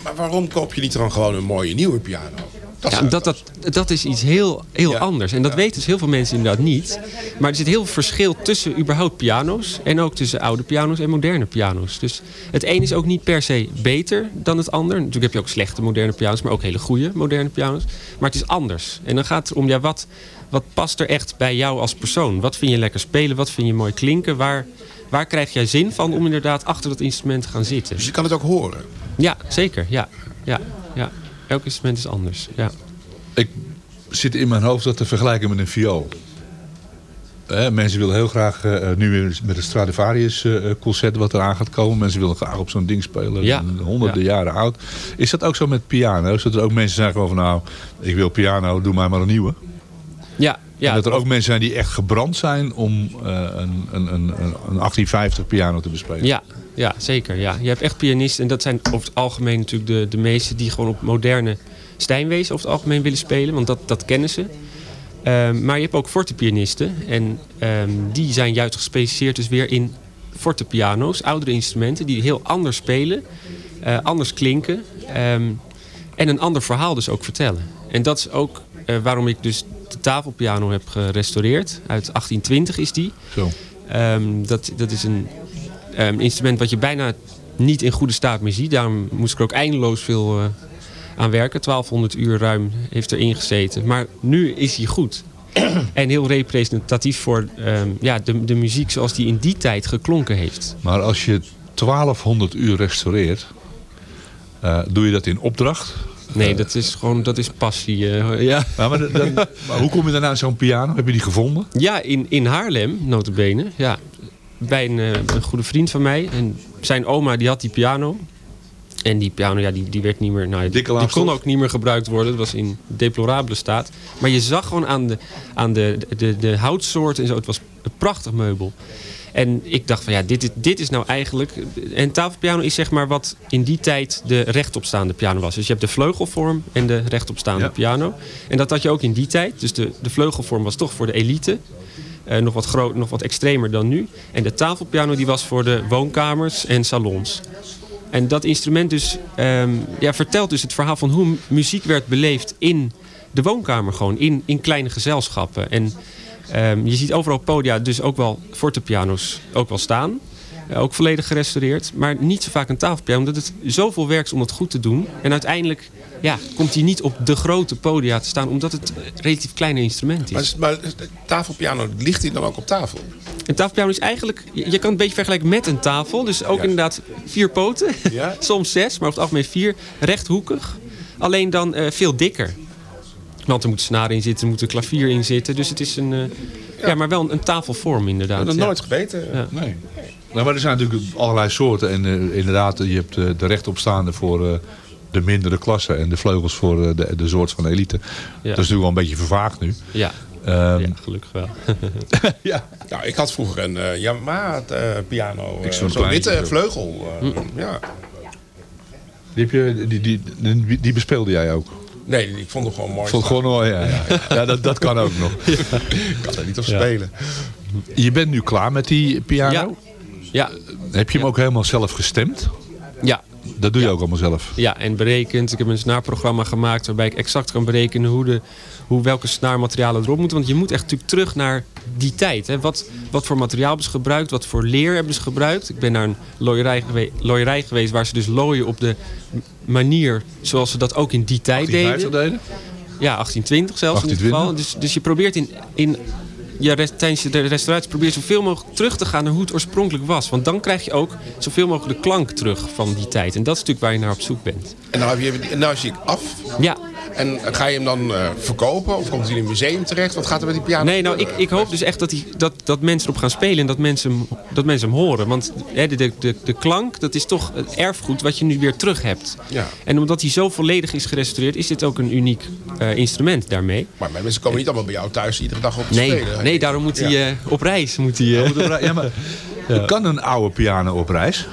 Maar waarom koop je niet dan gewoon een mooie nieuwe piano? Ja, dat, dat, dat is iets heel, heel anders. En dat weten dus heel veel mensen inderdaad niet. Maar er zit heel veel verschil tussen überhaupt piano's. En ook tussen oude piano's en moderne piano's. Dus het een is ook niet per se beter dan het ander. Natuurlijk heb je ook slechte moderne piano's, maar ook hele goede moderne piano's. Maar het is anders. En dan gaat het om, ja, wat, wat past er echt bij jou als persoon? Wat vind je lekker spelen? Wat vind je mooi klinken? Waar, waar krijg jij zin van om inderdaad achter dat instrument te gaan zitten? Dus je kan het ook horen? Ja, zeker. Ja, ja, ja. Elk instrument is anders. Ja. Ik zit in mijn hoofd dat te vergelijken met een viool. Hè, mensen willen heel graag eh, nu weer met het Stradivarius eh, concert wat eraan gaat komen. Mensen willen graag op zo'n ding spelen. Ja. Honderden Ja. jaren oud. Is dat ook zo met piano? Dat er ook mensen zijn gewoon van nou, ik wil piano, doe mij maar een nieuwe. Ja, ja. En dat er ook mensen zijn die echt gebrand zijn om eh, een, een, een, een 1850 piano te bespelen. Ja, ja, zeker. Ja. Je hebt echt pianisten, en dat zijn over het algemeen natuurlijk de, de meesten die gewoon op moderne Steinways over het algemeen willen spelen, want dat, dat kennen ze. Ehm, maar je hebt ook fortepianisten en ehm, die zijn juist gespecialiseerd dus weer in fortepiano's, oudere instrumenten die heel anders spelen, eh, anders klinken ehm, en een ander verhaal dus ook vertellen. En dat is ook eh, waarom ik dus de tafelpiano heb gerestaureerd. Uit 1820 is die. Zo. Dat, dat is een ehm, instrument wat je bijna niet in goede staat meer ziet. Daarom moest ik er ook eindeloos veel eh, aan werken. 1200 uur ruim heeft erin gezeten. Maar nu is hij goed. (clears throat) en heel representatief voor ehm, ja, de, de muziek zoals die in die tijd geklonken heeft. Maar als je 1200 uur restaureert, eh, doe je dat in opdracht? Nee, dat is gewoon dat is passie. eh, (laughs) ja. Maar, dan- maar hoe kom je daarna aan zo'n piano? Heb je die gevonden? Ja, in, in Haarlem, notabene. Ja, bij een, eh, een goede vriend van mij. En zijn oma die had die piano. En die piano, ja, die, die werd niet meer... Nou, die, kon ook niet meer gebruikt worden. Het was in deplorabele staat. Maar je zag gewoon aan de, aan de, de, de houtsoort en zo... Het was een prachtig meubel. En ik dacht van ja, dit is, dit is nou eigenlijk... En tafelpiano is zeg maar wat in die tijd de rechtopstaande piano was. Dus je hebt de vleugelvorm en de rechtopstaande Ja. piano. En dat had je ook in die tijd. Dus de, de vleugelvorm was toch voor de elite. Eh, nog, wat groot, nog wat extremer dan nu. En de tafelpiano die was voor de woonkamers en salons. En dat instrument dus, ehm, ja, vertelt dus het verhaal van hoe mu- muziek werd beleefd in de woonkamer gewoon. In, in kleine gezelschappen. En ehm, je ziet overal podia dus ook wel fortepiano's ook wel staan. Eh, ook volledig gerestaureerd. Maar niet zo vaak een tafelpiano. Omdat het zoveel werk is om het goed te doen. En uiteindelijk ja, komt hij niet op de grote podia te staan. Omdat het een relatief kleine instrument is. Maar, de tafelpiano, ligt die dan ook op tafel? Een tafelpiano is eigenlijk, je je kan het een beetje vergelijken met een tafel. Dus ook inderdaad vier poten, (laughs) soms zes, maar over het algemeen vier. Rechthoekig, alleen dan eh, veel dikker. Want er moet snaren in zitten, er moet een klavier in zitten. Dus het is een, eh, ja. maar wel een, een tafelvorm inderdaad. Ik heb ja. nog nooit gebeten. Ja. Nee. Nou, maar er zijn natuurlijk allerlei soorten. En eh, inderdaad, je hebt eh, de rechtopstaande voor eh, de mindere klasse. En de vleugels voor eh, de, de soort van elite. Dat is natuurlijk wel een beetje vervaagd nu. Ja, Ehm, ja gelukkig wel. (laughs) ja. Nou, ik had vroeger een eh, Yamaha eh, piano. Ik eh, zo'n Zo'n witte zo. vleugel. eh, Hm. Ja. Die, heb je, die, die, die, die bespeelde jij ook? Nee, ik vond hem gewoon mooi. Ik vond het gewoon mooi, ja. Ja, (laughs) ja dat, dat kan ook nog. Ik kan er niet op Ja. spelen. Je bent nu klaar met die piano? Ja. Heb je hem ook helemaal zelf gestemd? Ja. Dat doe je ook allemaal zelf? Ja, en berekend. Ik heb een snaarprogramma gemaakt waarbij ik exact kan berekenen hoe de, hoe, welke snaarmaterialen erop moeten. Want je moet echt natuurlijk terug naar die tijd. Hè. Wat, wat voor materiaal hebben ze gebruikt? Wat voor leer hebben ze gebruikt? Ik ben naar een looierij, gewe- looierij geweest waar ze dus looien op de manier zoals ze dat ook in die tijd 1850 deden. deden? Ja, 1820 zelfs in 1820. geval. Dus, dus je probeert in, in ja, tijdens de restauratie probeer je zoveel mogelijk terug te gaan naar hoe het oorspronkelijk was. Want dan krijg je ook zoveel mogelijk de klank terug van die tijd. En dat is natuurlijk waar je naar op zoek bent. En nou, heb je, nou is hij af. Ja. En ga je hem dan eh, verkopen? Of komt hij in een museum terecht? Wat gaat er met die piano Nee, nou, ik, ik hoop dus echt dat, die, dat, dat mensen erop gaan spelen en dat mensen hem, dat mensen hem horen. Want hè, de, de, de, de klank, dat is toch het erfgoed wat je nu weer terug hebt. Ja. En omdat hij zo volledig is gerestaureerd, is dit ook een uniek eh, instrument daarmee. Maar mensen komen niet allemaal bij jou thuis iedere dag op te Nee, spelen. nee daarom moet hij Ja. eh, op reis. Moet hij. Ja, maar (laughs) Kan een oude piano op reis?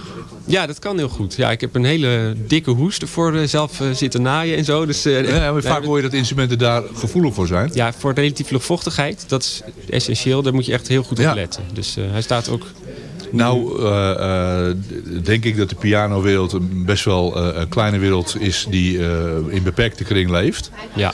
Ja, dat kan heel goed. Ja, ik heb een hele dikke hoes ervoor eh, zelf eh, zitten naaien en zo. Dus, eh, Ja, (laughs) vaak hoor je dat instrumenten daar gevoelig voor zijn. Ja, voor relatief luchtvochtigheid. Dat is essentieel. Daar moet je echt heel goed op letten. Dus hij staat ook... Nou, denk ik dat de pianowereld een best wel een kleine wereld is die in beperkte kring leeft. Ja.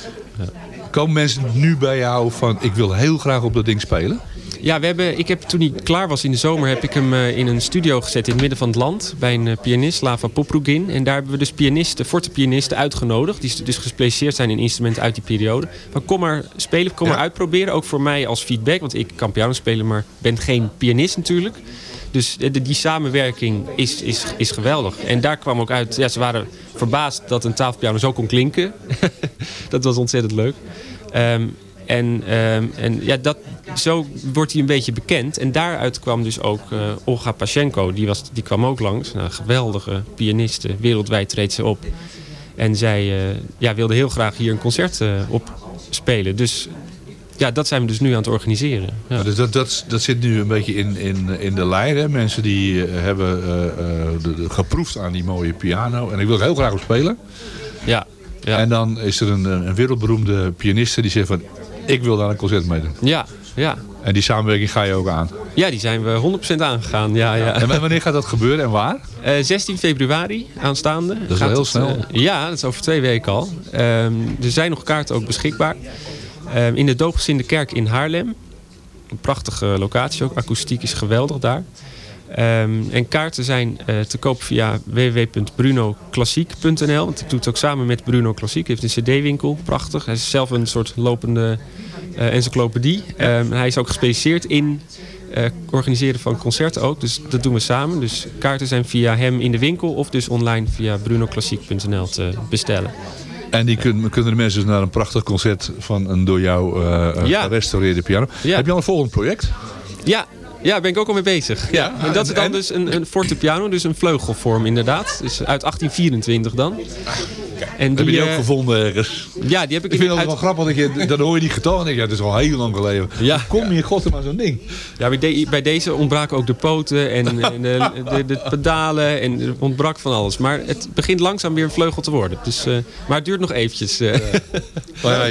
Komen mensen nu bij jou van ik wil heel graag op dat ding spelen? Ja, we hebben, ik heb, toen hij klaar was in de zomer, heb ik hem eh, in een studio gezet in het midden van het land. Bij een eh, pianist, Lava Poprugin. En daar hebben we dus pianisten, fortepianisten uitgenodigd. Die dus gespecialiseerd zijn in instrumenten uit die periode. Maar kom maar spelen, kom maar uitproberen. Ook voor mij als feedback. Want ik kan piano spelen, maar ben geen pianist natuurlijk. Dus eh, de- die samenwerking is, is, is geweldig. En daar kwam ook uit, ja, ze waren verbaasd dat een tafelpiano zo kon klinken. (laughs) dat was ontzettend leuk. Ehm, en ehm, en ja, dat, zo wordt hij een beetje bekend. En daaruit kwam dus ook eh, Olga Pashenko. Die, was, die kwam ook langs. Nou, geweldige pianiste. Wereldwijd treedt ze op. En zij eh, ja, wilde heel graag hier een concert eh, op spelen. Dus ja, dat zijn we dus nu aan het organiseren. Ja. Dus dat, dat, dat zit nu een beetje in, in, in de lijn. Hè? Mensen die hebben de- de- geproefd aan die mooie piano. En ik wil er heel graag op spelen. Ja. ja. En dan is er een, een wereldberoemde pianiste die zegt van... ik wil daar een concert mee doen. Ja, ja. En die samenwerking ga je ook aan. Ja, die zijn we 100% aangegaan. Ja, ja. En wanneer gaat dat gebeuren en waar? Eh, 16 februari aanstaande. Dat is wel heel het, snel. eh, ja, dat is over twee weken al. Ehm, er zijn nog kaarten ook beschikbaar. Ehm, in de Doopgezinde Kerk in Haarlem. Een prachtige locatie ook. Akoestiek is geweldig daar. Ehm, en kaarten zijn eh, te koop via www.brunoklassiek.nl. Want ik doe het ook samen met Bruno Klassiek. Hij heeft een cd-winkel. Prachtig. Hij is zelf een soort lopende eh, encyclopedie. Ehm, hij is ook gespecialiseerd in eh, organiseren van concerten ook. Dus dat doen we samen. Dus kaarten zijn via hem in de winkel of dus online via brunoklassiek.nl te bestellen. En die kunnen, kunnen de mensen dus naar een prachtig concert van een door jou Ja. gerestaureerde piano. Ja. Heb je al een volgend project? Ja, Ja, daar ben ik ook al mee bezig. Ja. En dat is dan dus een, een fortepiano, dus een vleugelvorm inderdaad. Dus uit 1824 dan. En Heb je die ook eh, gevonden ergens? Ja, die heb ik, Ik vind het uit- wel grappig dat je, dan hoor je die getal en denk je, ja, dat is al heel lang geleden. Ja. Kom je godsnaam aan zo'n ding? Ja, bij, de- bij deze ontbraken ook de poten en, (laughs) en de, de, de pedalen en er ontbrak van alles. Maar het begint langzaam weer een vleugel te worden. Dus, eh, maar het duurt nog eventjes. eh.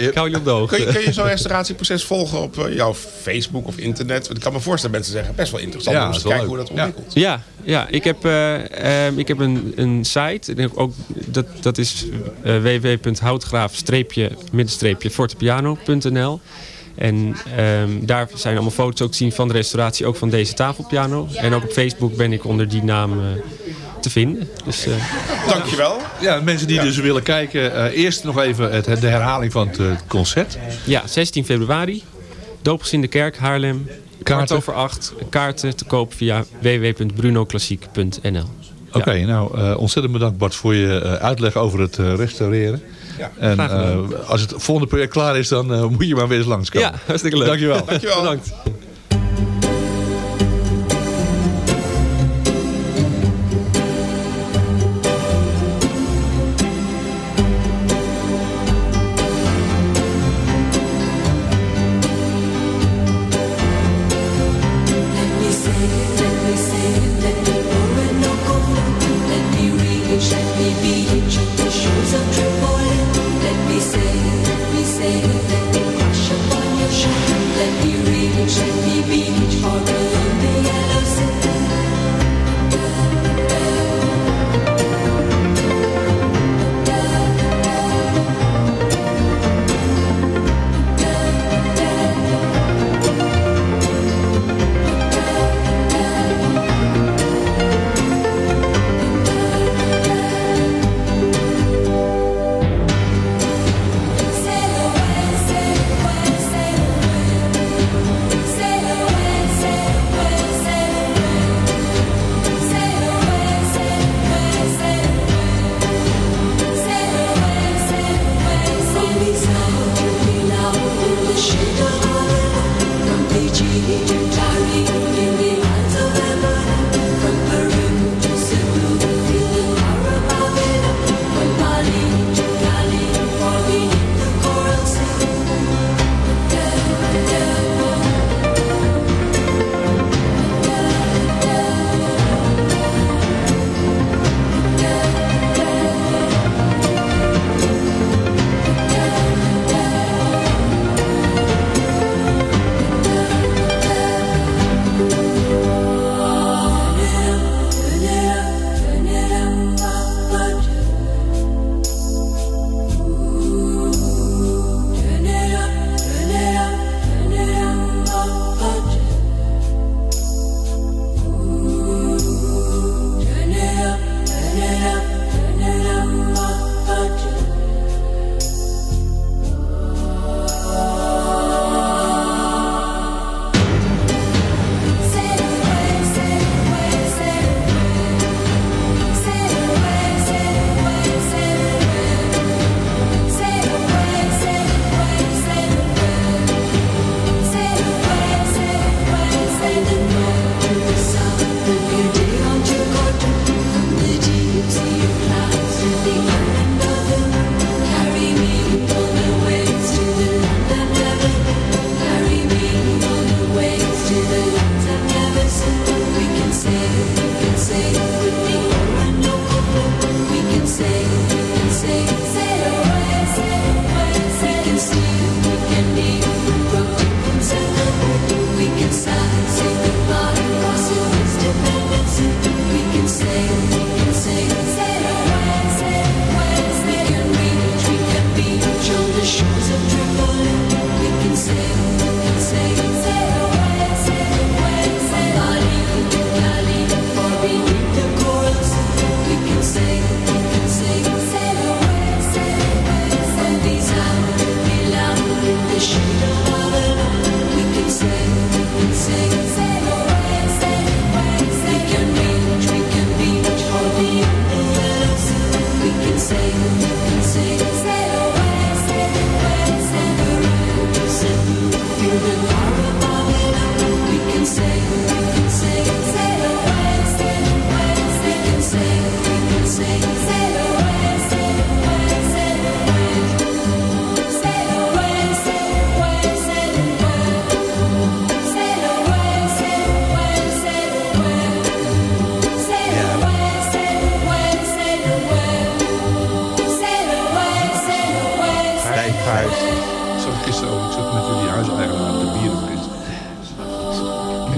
Ik hou je op de hoogte. Kun je, kun je zo'n restauratieproces volgen op eh, jouw Facebook of internet? Want ik kan me voorstellen, mensen zeggen, best wel interessant Ja, om eens te kijken hoe dat ontwikkelt. Ja, ja ik heb, eh, ehm, ik heb een, een site. En ook, dat, dat is eh www.houtgraaf-fortepiano.nl En ehm, daar zijn allemaal foto's ook te zien van de restauratie, ook van deze tafelpiano. En ook op Facebook ben ik onder die naam eh, te vinden. Dus, eh, Dankjewel. Ja, mensen die dus willen kijken, eh, eerst nog even het, de herhaling van het concert. Ja, 16 februari. Doopgezinde Kerk, Haarlem. Kwart Kaarten? over acht. Kaarten te koop via www.brunoklassiek.nl. Oké, nou eh, ontzettend bedankt Bart voor je eh, uitleg over het eh, restaureren. Ja, en eh, als het volgende project klaar is, dan eh, moet je maar weer eens langskomen. Ja, hartstikke leuk. Dankjewel. Dankjewel. Bedankt. Thank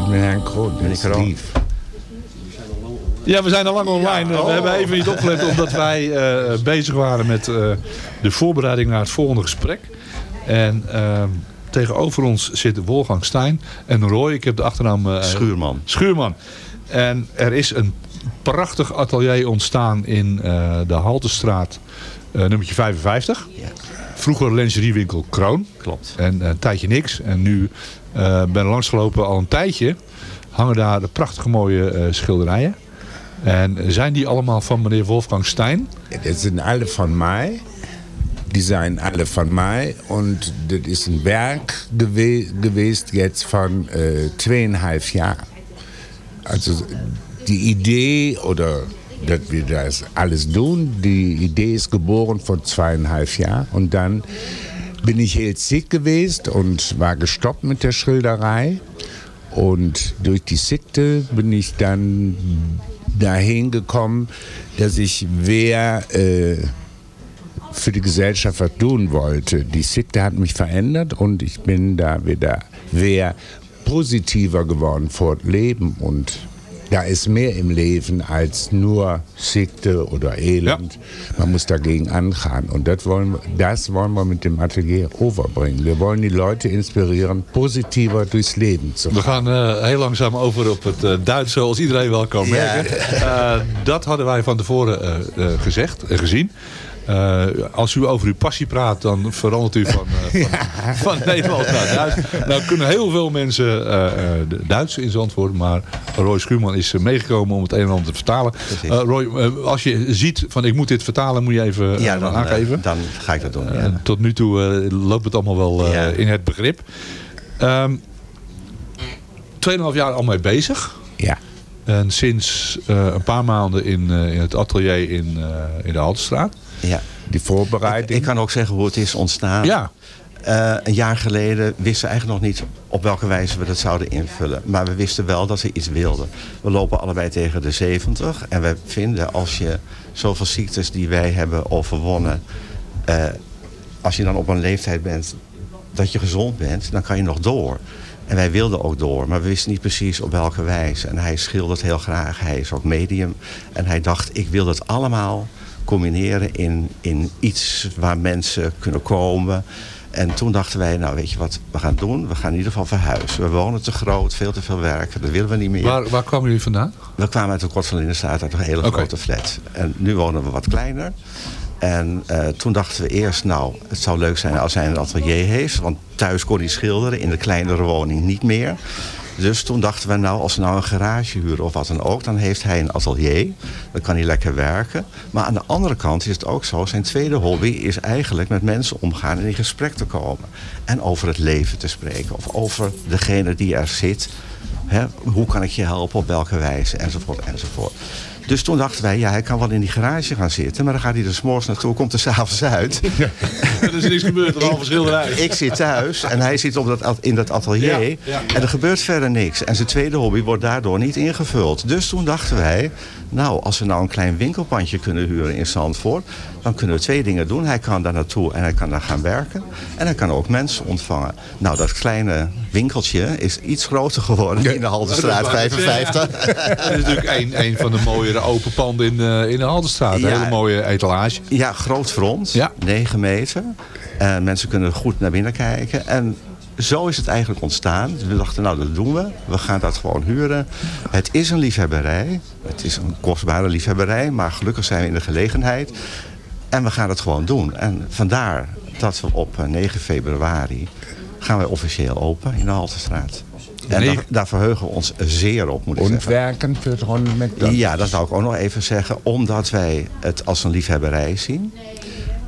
Oh, Meneer Caron. lief. Ja, we zijn al lang online. We hebben even niet opgelet omdat wij eh, bezig waren met eh, de voorbereiding naar het volgende gesprek. En ehm, tegenover ons zit Wolfgang Stein en Roy. Ik heb de achternaam... eh, Schuurman. Schuurman. En er is een prachtig atelier ontstaan in eh, de Haltestraat, eh nummertje 55. Vroeger lingeriewinkel Kroon. Klopt. En een tijdje niks. En nu eh ben langsgelopen al een tijdje. Hangen daar de prachtige mooie eh, schilderijen. En zijn die allemaal van meneer Wolfgang Stein? Das sind alle von mij. Die zijn alle von mij. Und das ist ein Werk gewe gewesen jetzt von äh, zweieinhalb Jahren. Also die Idee wir das alles tun, die Idee ist geboren vor zweieinhalb Jahren. Und dann bin ich heel sick gewesen und war gestoppt mit der Schilderei. Und durch die Sikte bin ich dann dahin gekommen, dass ich wer äh, für die Gesellschaft was tun wollte. Die Sikte hat mich verändert und ich bin da wieder wer positiver geworden vor Leben und da ist mehr im Leben als nur Sikte oder Elend. Man muss dagegen angehen. Und das wollen, wir, das wollen wir mit dem Atelier overbringen. Wir wollen die Leute inspirieren, positiver durchs Leben zu We gaan eh, heel langzaam over op het eh, Duits, zoals iedereen wel kan merken. Eh, dat hadden wij van tevoren eh, eh, gezegd en gezien. Eh, als u over uw passie praat, dan verandert u van, eh, van, (laughs) (laughs) van Nederlands naar Duits. Nou kunnen heel veel mensen eh, Duits in Zandvoort, maar Roy Schuurman is meegekomen om het een en ander te vertalen. Roy, als je ziet van ik moet dit vertalen, moet je even Ja, dan, aangeven. dan ga ik dat doen. Ja. tot nu toe loopt het allemaal wel Ja. in het begrip. 2,5 jaar al mee bezig. Ja. En sinds een paar maanden in, in het atelier in, in de Haltestraat. Ja. Die voorbereiding. Ik kan ook zeggen hoe het is ontstaan. Ja. Eh, een jaar geleden wisten we eigenlijk nog niet op welke wijze we dat zouden invullen. Maar we wisten wel dat we iets wilden. We lopen allebei tegen de 70. En wij vinden als je zoveel ziektes die wij hebben overwonnen... eh, als je dan op een leeftijd bent dat je gezond bent, dan kan je nog door. En wij wilden ook door, maar we wisten niet precies op welke wijze. En hij schildert heel graag, hij is ook medium. En hij dacht, ik wil dat allemaal combineren in, in iets waar mensen kunnen komen. En toen dachten wij, nou weet je wat we gaan doen? We gaan in ieder geval verhuizen. We wonen te groot, veel te veel werken, dat willen we niet meer. Waar, waar kwamen jullie vandaan? We kwamen uit de Kort van Lindenstraat, uit een hele grote flat. En nu wonen we wat kleiner. En eh, toen dachten we eerst, nou, het zou leuk zijn als hij een atelier heeft. Want thuis kon hij schilderen, in de kleinere woning niet meer. Dus toen dachten we, nou, als we nou een garage huren of wat dan ook... dan heeft hij een atelier, dan kan hij lekker werken. Maar aan de andere kant is het ook zo... zijn tweede hobby is eigenlijk met mensen omgaan en in gesprek te komen. En over het leven te spreken. Of over degene die er zit. Hè, hoe kan ik je helpen, op welke wijze, enzovoort, enzovoort. Dus toen dachten wij, ja, hij kan wel in die garage gaan zitten... maar dan gaat hij er s'morgens naartoe, komt er s'avonds uit. (laughs) er is niks gebeurd, een halve schilderij. Ik zit thuis en hij zit op dat, at- in dat atelier. Ja, ja. En er gebeurt verder niks. En zijn tweede hobby wordt daardoor niet ingevuld. Dus toen dachten wij, nou, als we nou een klein winkelpandje kunnen huren in Zandvoort... dan kunnen we twee dingen doen. Hij kan daar naartoe en hij kan daar gaan werken. En hij kan ook mensen ontvangen. Nou, dat kleine winkeltje is iets groter geworden in de Haltestraat 55. Dat is natuurlijk een, een van de mooiere open panden in, eh, in de Haltestraat. Een Ja. hele mooie etalage. Ja, groot front. 9 meter. En mensen kunnen goed naar binnen kijken. En zo is het eigenlijk ontstaan. Dus we dachten, nou dat doen we. We gaan dat gewoon huren. Het is een liefhebberij. Het is een kostbare liefhebberij. Maar gelukkig zijn we in de gelegenheid. En we gaan het gewoon doen. En vandaar dat we op eh, 9 februari gaan wij officieel open in de Haltestraat. En daar, daar verheugen we ons zeer op, moet ik zeggen. werken Ron McDonald. Ja, dat zou ik ook nog even zeggen. Omdat wij het als een liefhebberij zien.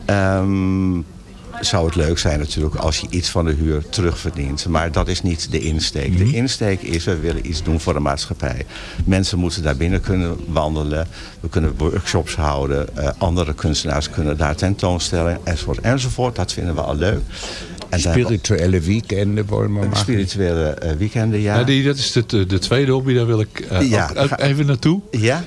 Ehm, zou het leuk zijn natuurlijk als je iets van de huur terugverdient. Maar dat is niet de insteek. De insteek is, we willen iets doen voor de maatschappij. Mensen moeten daar binnen kunnen wandelen. We kunnen workshops houden. eh, andere kunstenaars kunnen daar tentoonstellen. Enzovoort, enzovoort. Dat vinden we al leuk. En Spirituelle weekenden maken. Spirituele eh, weekenden, ja. Ja, die, dat is de, de tweede hobby, daar wil ik eh, Ja, ook, ook ga- even naartoe. Ja?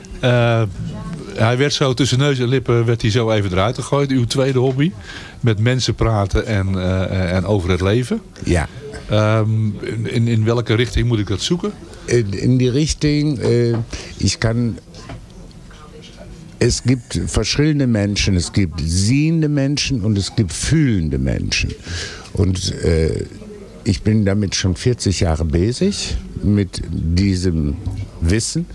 Eh, hij werd zo tussen neus en lippen werd hij zo even eruit gegooid. Uw tweede hobby. Met mensen praten en, eh, en over het leven. Ja. Ehm, in, in welke richting moet ik dat zoeken? in, in die Richtung, äh, ich kann es gibt verschiedene Menschen. Es gibt sehende Menschen und es gibt fühlende Menschen. Und äh, ich bin damit schon 40 Jahre bezig, mit diesem Wissen.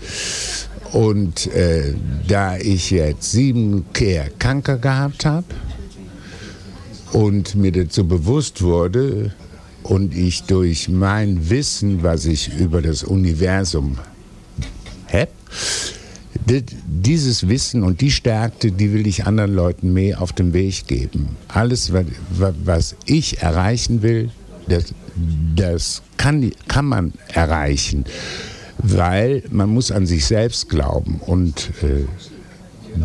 Und äh, da ich jetzt sieben Kehr Kanker gehabt habe und mir dazu bewusst wurde und ich durch mein Wissen, was ich über das Universum habe, Dieses Wissen und die Stärke, die will ich anderen Leuten mehr auf den Weg geben. Alles, wa- wa- was ich erreichen will, das, das kann, kann man erreichen, weil man muss an sich selbst glauben. Und äh,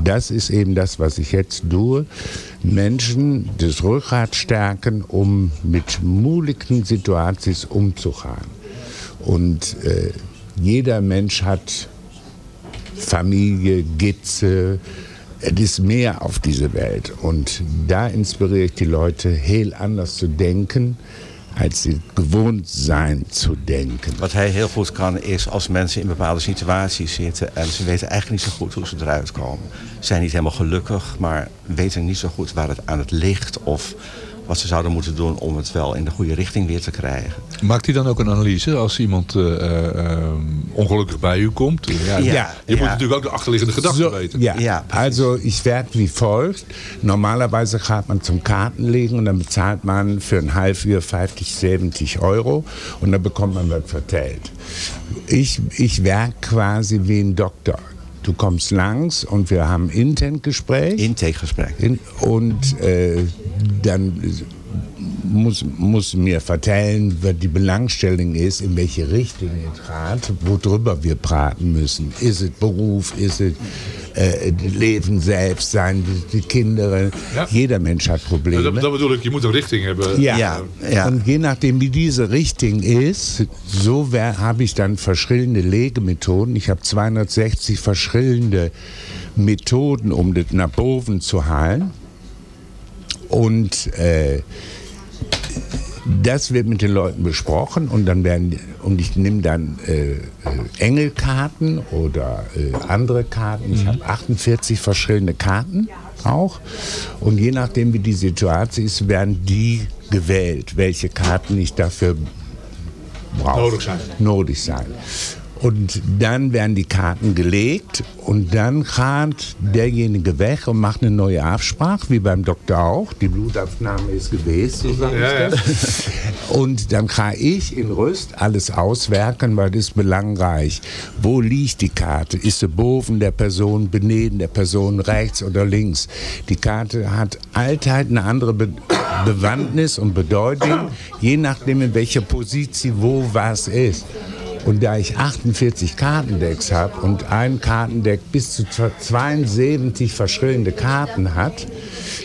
das ist eben das, was ich jetzt tue. Menschen das Rückgrat stärken, um mit muligen Situationen umzugehen. Und äh, jeder Mensch hat Familie, Gitze. Es ist mehr auf dieser Welt. Und da inspiriere ich die Leute, heel anders zu denken, als sie gewohnt zijn te denken. Wat hij heel goed kan is als mensen in bepaalde situaties zitten en ze weten eigenlijk niet zo goed hoe ze eruit komen. Ze zijn niet helemaal gelukkig, maar weten niet zo goed waar het aan het ligt of wat ze zouden moeten doen om het wel in de goede richting weer te krijgen. Maakt hij dan ook een analyse als iemand eh, eh, eh, ongelukkig bij u komt? Ja, Ja, je moet ja. natuurlijk ook de achterliggende gedachten So, weten. Ja, also ich werde wie folgt. Normalerweise gaat man zum Kartenlegen und dann bezahlt man für ein Halbjahr 50, 70 Euro und dann bekommt man was vertellt. Ich, ich werk quasi wie ein Doktor. Du kommst langs und wir haben Intentgespräch. Intakegesprek. In, und äh, dann muss, muss mir vertellen, was die Belangstellung ist, in welche Richtung es trat, worüber wir praten müssen. Ist es Beruf, ist es äh, Leben selbst, sein, die, die Kinder. Ja. Jeder Mensch hat Probleme. Dat, dat bedoel ik, je moet een richting hebben. Ja. Und je nachdem, wie diese Richtung ist, so habe ich dann verschillende Legemethoden. Ich habe 260 verschillende Methoden, um das nach oben zu heilen. Und äh, das wird mit den Leuten besprochen und dann werden und ich nehme dann äh, äh, Engelkarten oder äh, andere Karten. Ich habe 48 verschiedene Karten auch und je nachdem wie die Situation ist, werden die gewählt, welche Karten ich dafür brauche. Nodig zijn. Nodig sein. Und dann werden die Karten gelegt und dann gaat derjenige weg und macht eine neue Absprache, wie beim Doktor auch. Die Blutabnahme ist gewesen, so sage Ja, ich das. Und dann kann ich in Rüst alles auswerken, weil das ist belangreich. Wo liegt die Karte? Ist sie boven der Person, beneden der Person, rechts oder links? Die Karte hat allzeit eine andere Be Bewandtnis und Bedeutung, je nachdem in welcher Position wo was ist. Und da ich 48 Kartendecks habe und ein Kartendeck bis zu 72 verschillende Karten hat,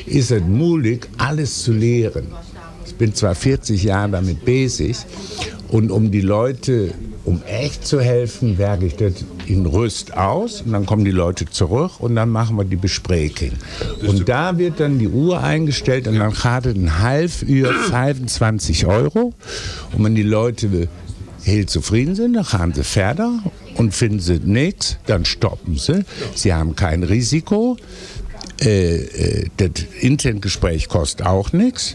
ist es mulig, alles zu lehren. Ich bin zwar 40 Jahre damit bezig und um die Leute, um echt zu helfen, werke ich das in Rüst aus und dann kommen die Leute zurück und dann machen wir die Besprechung. Und da wird dann die Uhr eingestellt und dann gaat het ein halb Uhr 25 Euro. Und wenn die Leute heel zufrieden sind, dann gaan sie verder und finden sie nichts, dann stoppen sie. Sie haben kein Risiko. Äh, äh, das Internetgespräch kostet auch nichts.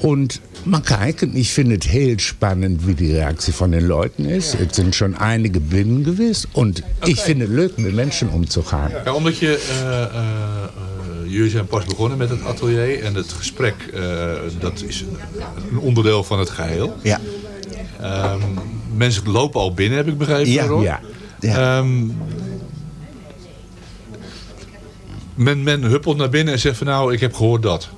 Und man kann, ich finde es heel spannend, wie die Reaktion von den Leuten ist. Es sind schon einige Binnen gewiss. Und ich finde es leuk, mit Menschen umzugehen. Ja, omdat je, eh, eh, eh, jullie zijn pas begonnen met het atelier en het gesprek, eh, dat is een onderdeel van het geheel. Ja. Ehm, mensen lopen al binnen, heb ik begrepen. Ja, Ron. ja, Ehm, men, men huppelt naar binnen en zegt van nou, ik heb gehoord dat.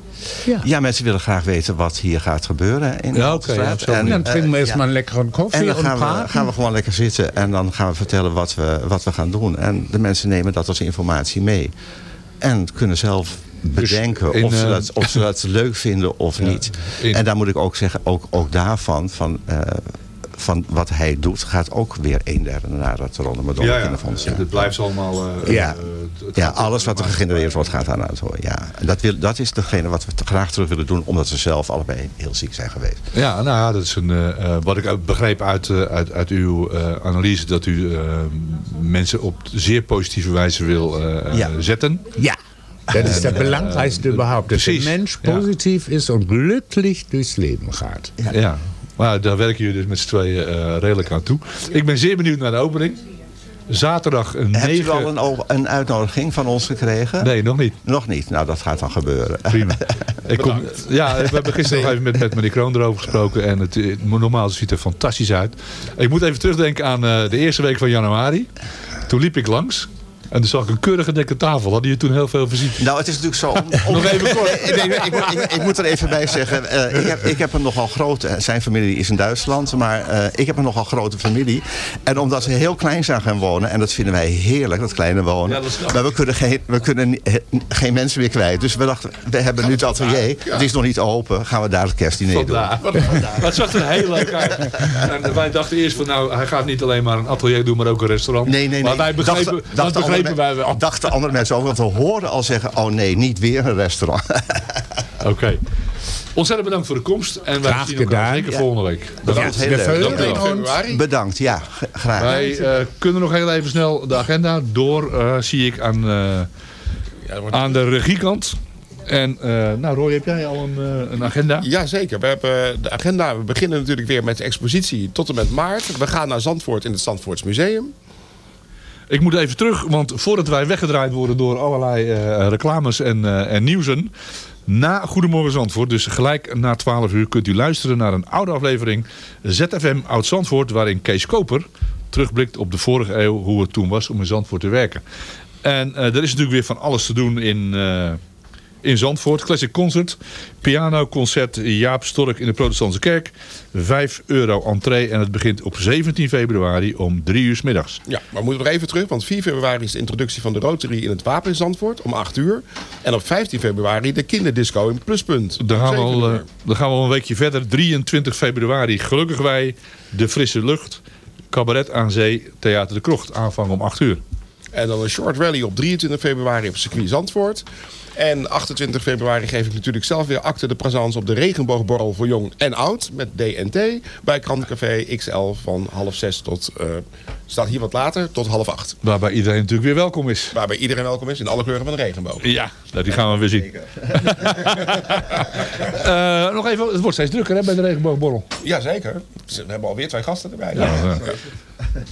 Ja. mensen willen graag weten wat hier gaat gebeuren in Ja, oké, ja, En, dan drinken we eerst ja. maar een lekkere koffie En dan gaan we, gaan we gewoon lekker zitten en dan gaan we vertellen wat we, wat we gaan doen. En de mensen nemen dat als informatie mee. En kunnen zelf bedenken in, of, ze eh, dat, of ze dat leuk vinden of Ja, niet. in- En daar moet ik ook zeggen, ook, ook daarvan, van, eh, van wat hij doet gaat ook weer een derde naar het Ronde Madonna Ja, ja. Kinderfonds. Ja, het blijft allemaal... eh, Ja, ja alles wat er gegenereerd wordt gaat aan hoor. Ja. En dat, wil, dat is degene wat we te- graag terug willen doen, omdat ze zelf allebei heel ziek zijn geweest. Ja, nou ja, dat is een, wat ik begreep uit, uit, uit uw analyse, dat u mensen op zeer positieve wijze wil zetten. Ja. Dat ist der En, eh, belangrijkste überhaupt. Dat precies. de mens Ja. positief is en glücklich durchs Leben gaat. Ja. Maar daar werken jullie dus met z'n tweeën eh, redelijk aan toe. Ik ben zeer benieuwd naar de opening. Zaterdag een Hebt u 9... al een, een uitnodiging van ons gekregen? Nee, nog niet. Nog niet. Nou, dat gaat dan gebeuren. Prima. (laughs) Ik kom, ja, we hebben gisteren nog even met, met meneer Kroon erover gesproken. En het, normaal ziet er fantastisch uit. Ik moet even terugdenken aan eh, de eerste week van januari. Toen liep ik langs. En toen zag ik een keurige dikke tafel. Hadden je toen heel veel visite? Nou, het is natuurlijk zo... om- (laughs) Nog even kort. Ik, moet- ik, ik moet er even bij zeggen. eh, ik, heb, ik heb een nogal grote... Zijn familie is in Duitsland. Maar eh, ik heb een nogal grote familie. En omdat ze heel klein zijn gaan wonen... En dat vinden wij heerlijk, dat kleine wonen. Ja, dat maar we kunnen, geen, we kunnen geen mensen meer kwijt. Dus we dachten, we hebben nu het atelier. Het is nog niet open. Gaan we daar het kerstdiner doen. Maar het (laughs) zag er heel leuk uit. En wij dachten eerst van nou, hij gaat niet alleen maar een atelier doen, maar ook een restaurant. Nee, nee, nee. Maar wij begrepen, begrepen andere wij wel. Dachten andere mensen ook. Want we hoorden al zeggen, oh nee, niet weer een restaurant. (laughs) Oké. Ontzettend bedankt voor de komst. En wij Graag zien elkaar zeker Ja. volgende week. Bedankt, heel leuk. Wel. Februari. Bedankt, ja, graag. Wij eh, kunnen nog heel even snel de agenda door, eh, zie ik, aan, eh, Ja, aan de regiekant. En eh, nou Roy, heb jij al een, eh, een agenda? Jazeker, we hebben de agenda. We beginnen natuurlijk weer met de expositie tot en met maart. We gaan naar Zandvoort in het Zandvoorts Museum. Ik moet even terug, want voordat wij weggedraaid worden door allerlei eh, reclames en, eh, en nieuwsen. Na Goedemorgen Zandvoort, dus gelijk na 12 uur, kunt u luisteren naar een oude aflevering ZFM Oud Zandvoort. Waarin Kees Koper terugblikt op de vorige eeuw, hoe het toen was om in Zandvoort te werken. En eh, er is natuurlijk weer van alles te doen in, in Zandvoort. Classic Concert, pianoconcert Jaap Stork in de Protestantse Kerk. 5 euro entree en het begint op 17 februari om 3 uur 's middags. Ja, maar we moeten nog even terug, want 4 februari is de introductie van de Rotary in het Wapen in Zandvoort om 8 uur. En op 15 februari de kinderdisco in Pluspunt. Dan gaan, we al, 7 eh, uur. dan gaan we al een weekje verder. 23 februari, gelukkig wij, de frisse lucht. Cabaret aan Zee, Theater de Krocht, aanvang om 8 uur. En dan een short rally op 23 februari op circuit Zandvoort. En 28 februari geef ik natuurlijk zelf weer acte de présence op de regenboogborrel voor jong en oud. Met DNT bij Krantcafé XL van half zes tot, eh, staat hier wat later, tot half acht. Waarbij iedereen natuurlijk weer welkom is. Waarbij iedereen welkom is in alle kleuren van de regenboog. Ja, nou, die gaan we weer zien. (laughs) Eh, nog even, het wordt steeds drukker hè, bij de regenboogborrel. Jazeker. We hebben alweer twee gasten erbij. Ja, ja.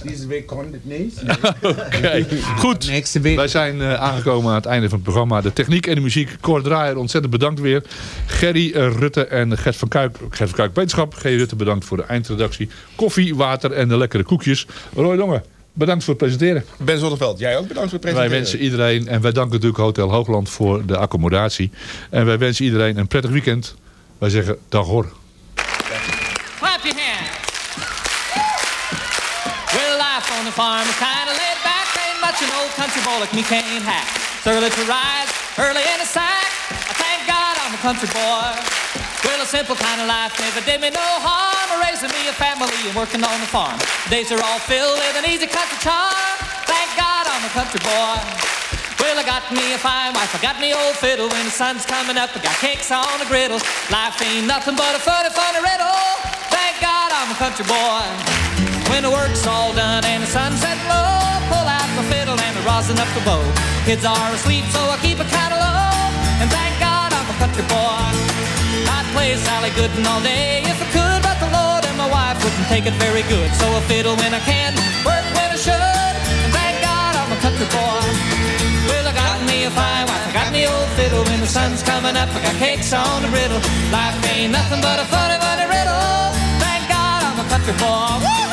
Deze week kon het niet. (laughs) Oké, goed. Week. Wij zijn eh, aangekomen aan het einde van het programma. De techniek en de muziek. Cor Draaier, ontzettend bedankt weer. Gerry eh, Rutte en Gert van Kuik. Gert van Kuik Wetenschap. G. Rutte, bedankt voor de eindredactie. Koffie, water en de lekkere koekjes. Roy Dongen, bedankt voor het presenteren. Ben Zonneveld, jij ook bedankt voor het Wij presenteren. wensen iedereen, en wij danken natuurlijk Hotel Hoogland voor de accommodatie. En wij wensen iedereen een prettig weekend. Wij zeggen dag hoor. Clap your hands. Well, life on the farm is kind of laid back. Ain't much an old country boy like me can't hack. It's early to rise, early in the sack. I thank God I'm a country boy. Well, a simple kind of life never did me no harm. Raising me a family and working on the farm. Days are all filled with an easy country charm. Thank God I'm a country boy. Well, I got me a fine wife, I got me old fiddle. When the sun's coming up, I got cakes on the griddle. Life ain't nothing but a funny, funny riddle. Thank God I'm a country boy. When the work's all done and the sunset low, pull out my fiddle and the rosin up the bow. Kids are asleep, so I keep it kinda low. And thank God I'm a country boy. I'd play Sally Gooden all day if wouldn't take it very good. So I fiddle when I can, work when I should. And thank God I'm a country boy. Well, I got me a fine wife, I got me old fiddle. When the sun's coming up, I got cakes on the griddle. Life ain't nothing but a funny, funny riddle. Thank God I'm a country boy. Well,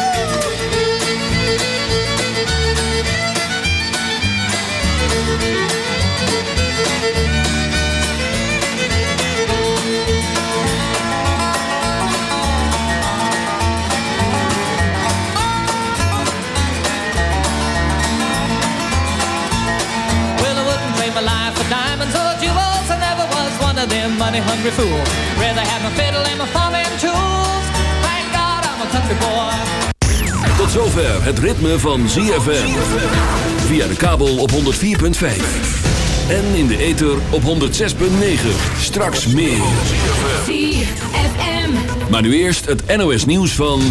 diamonds or jewels. I never was one of them money-hungry fools. Rather have my fiddle and my farming tools. Thank God I'm a country boy. Tot zover het ritme van ZFM. Via de kabel op 104.5. En in de ether op 106.9. Straks meer. ZFM. Maar nu eerst het NOS nieuws van...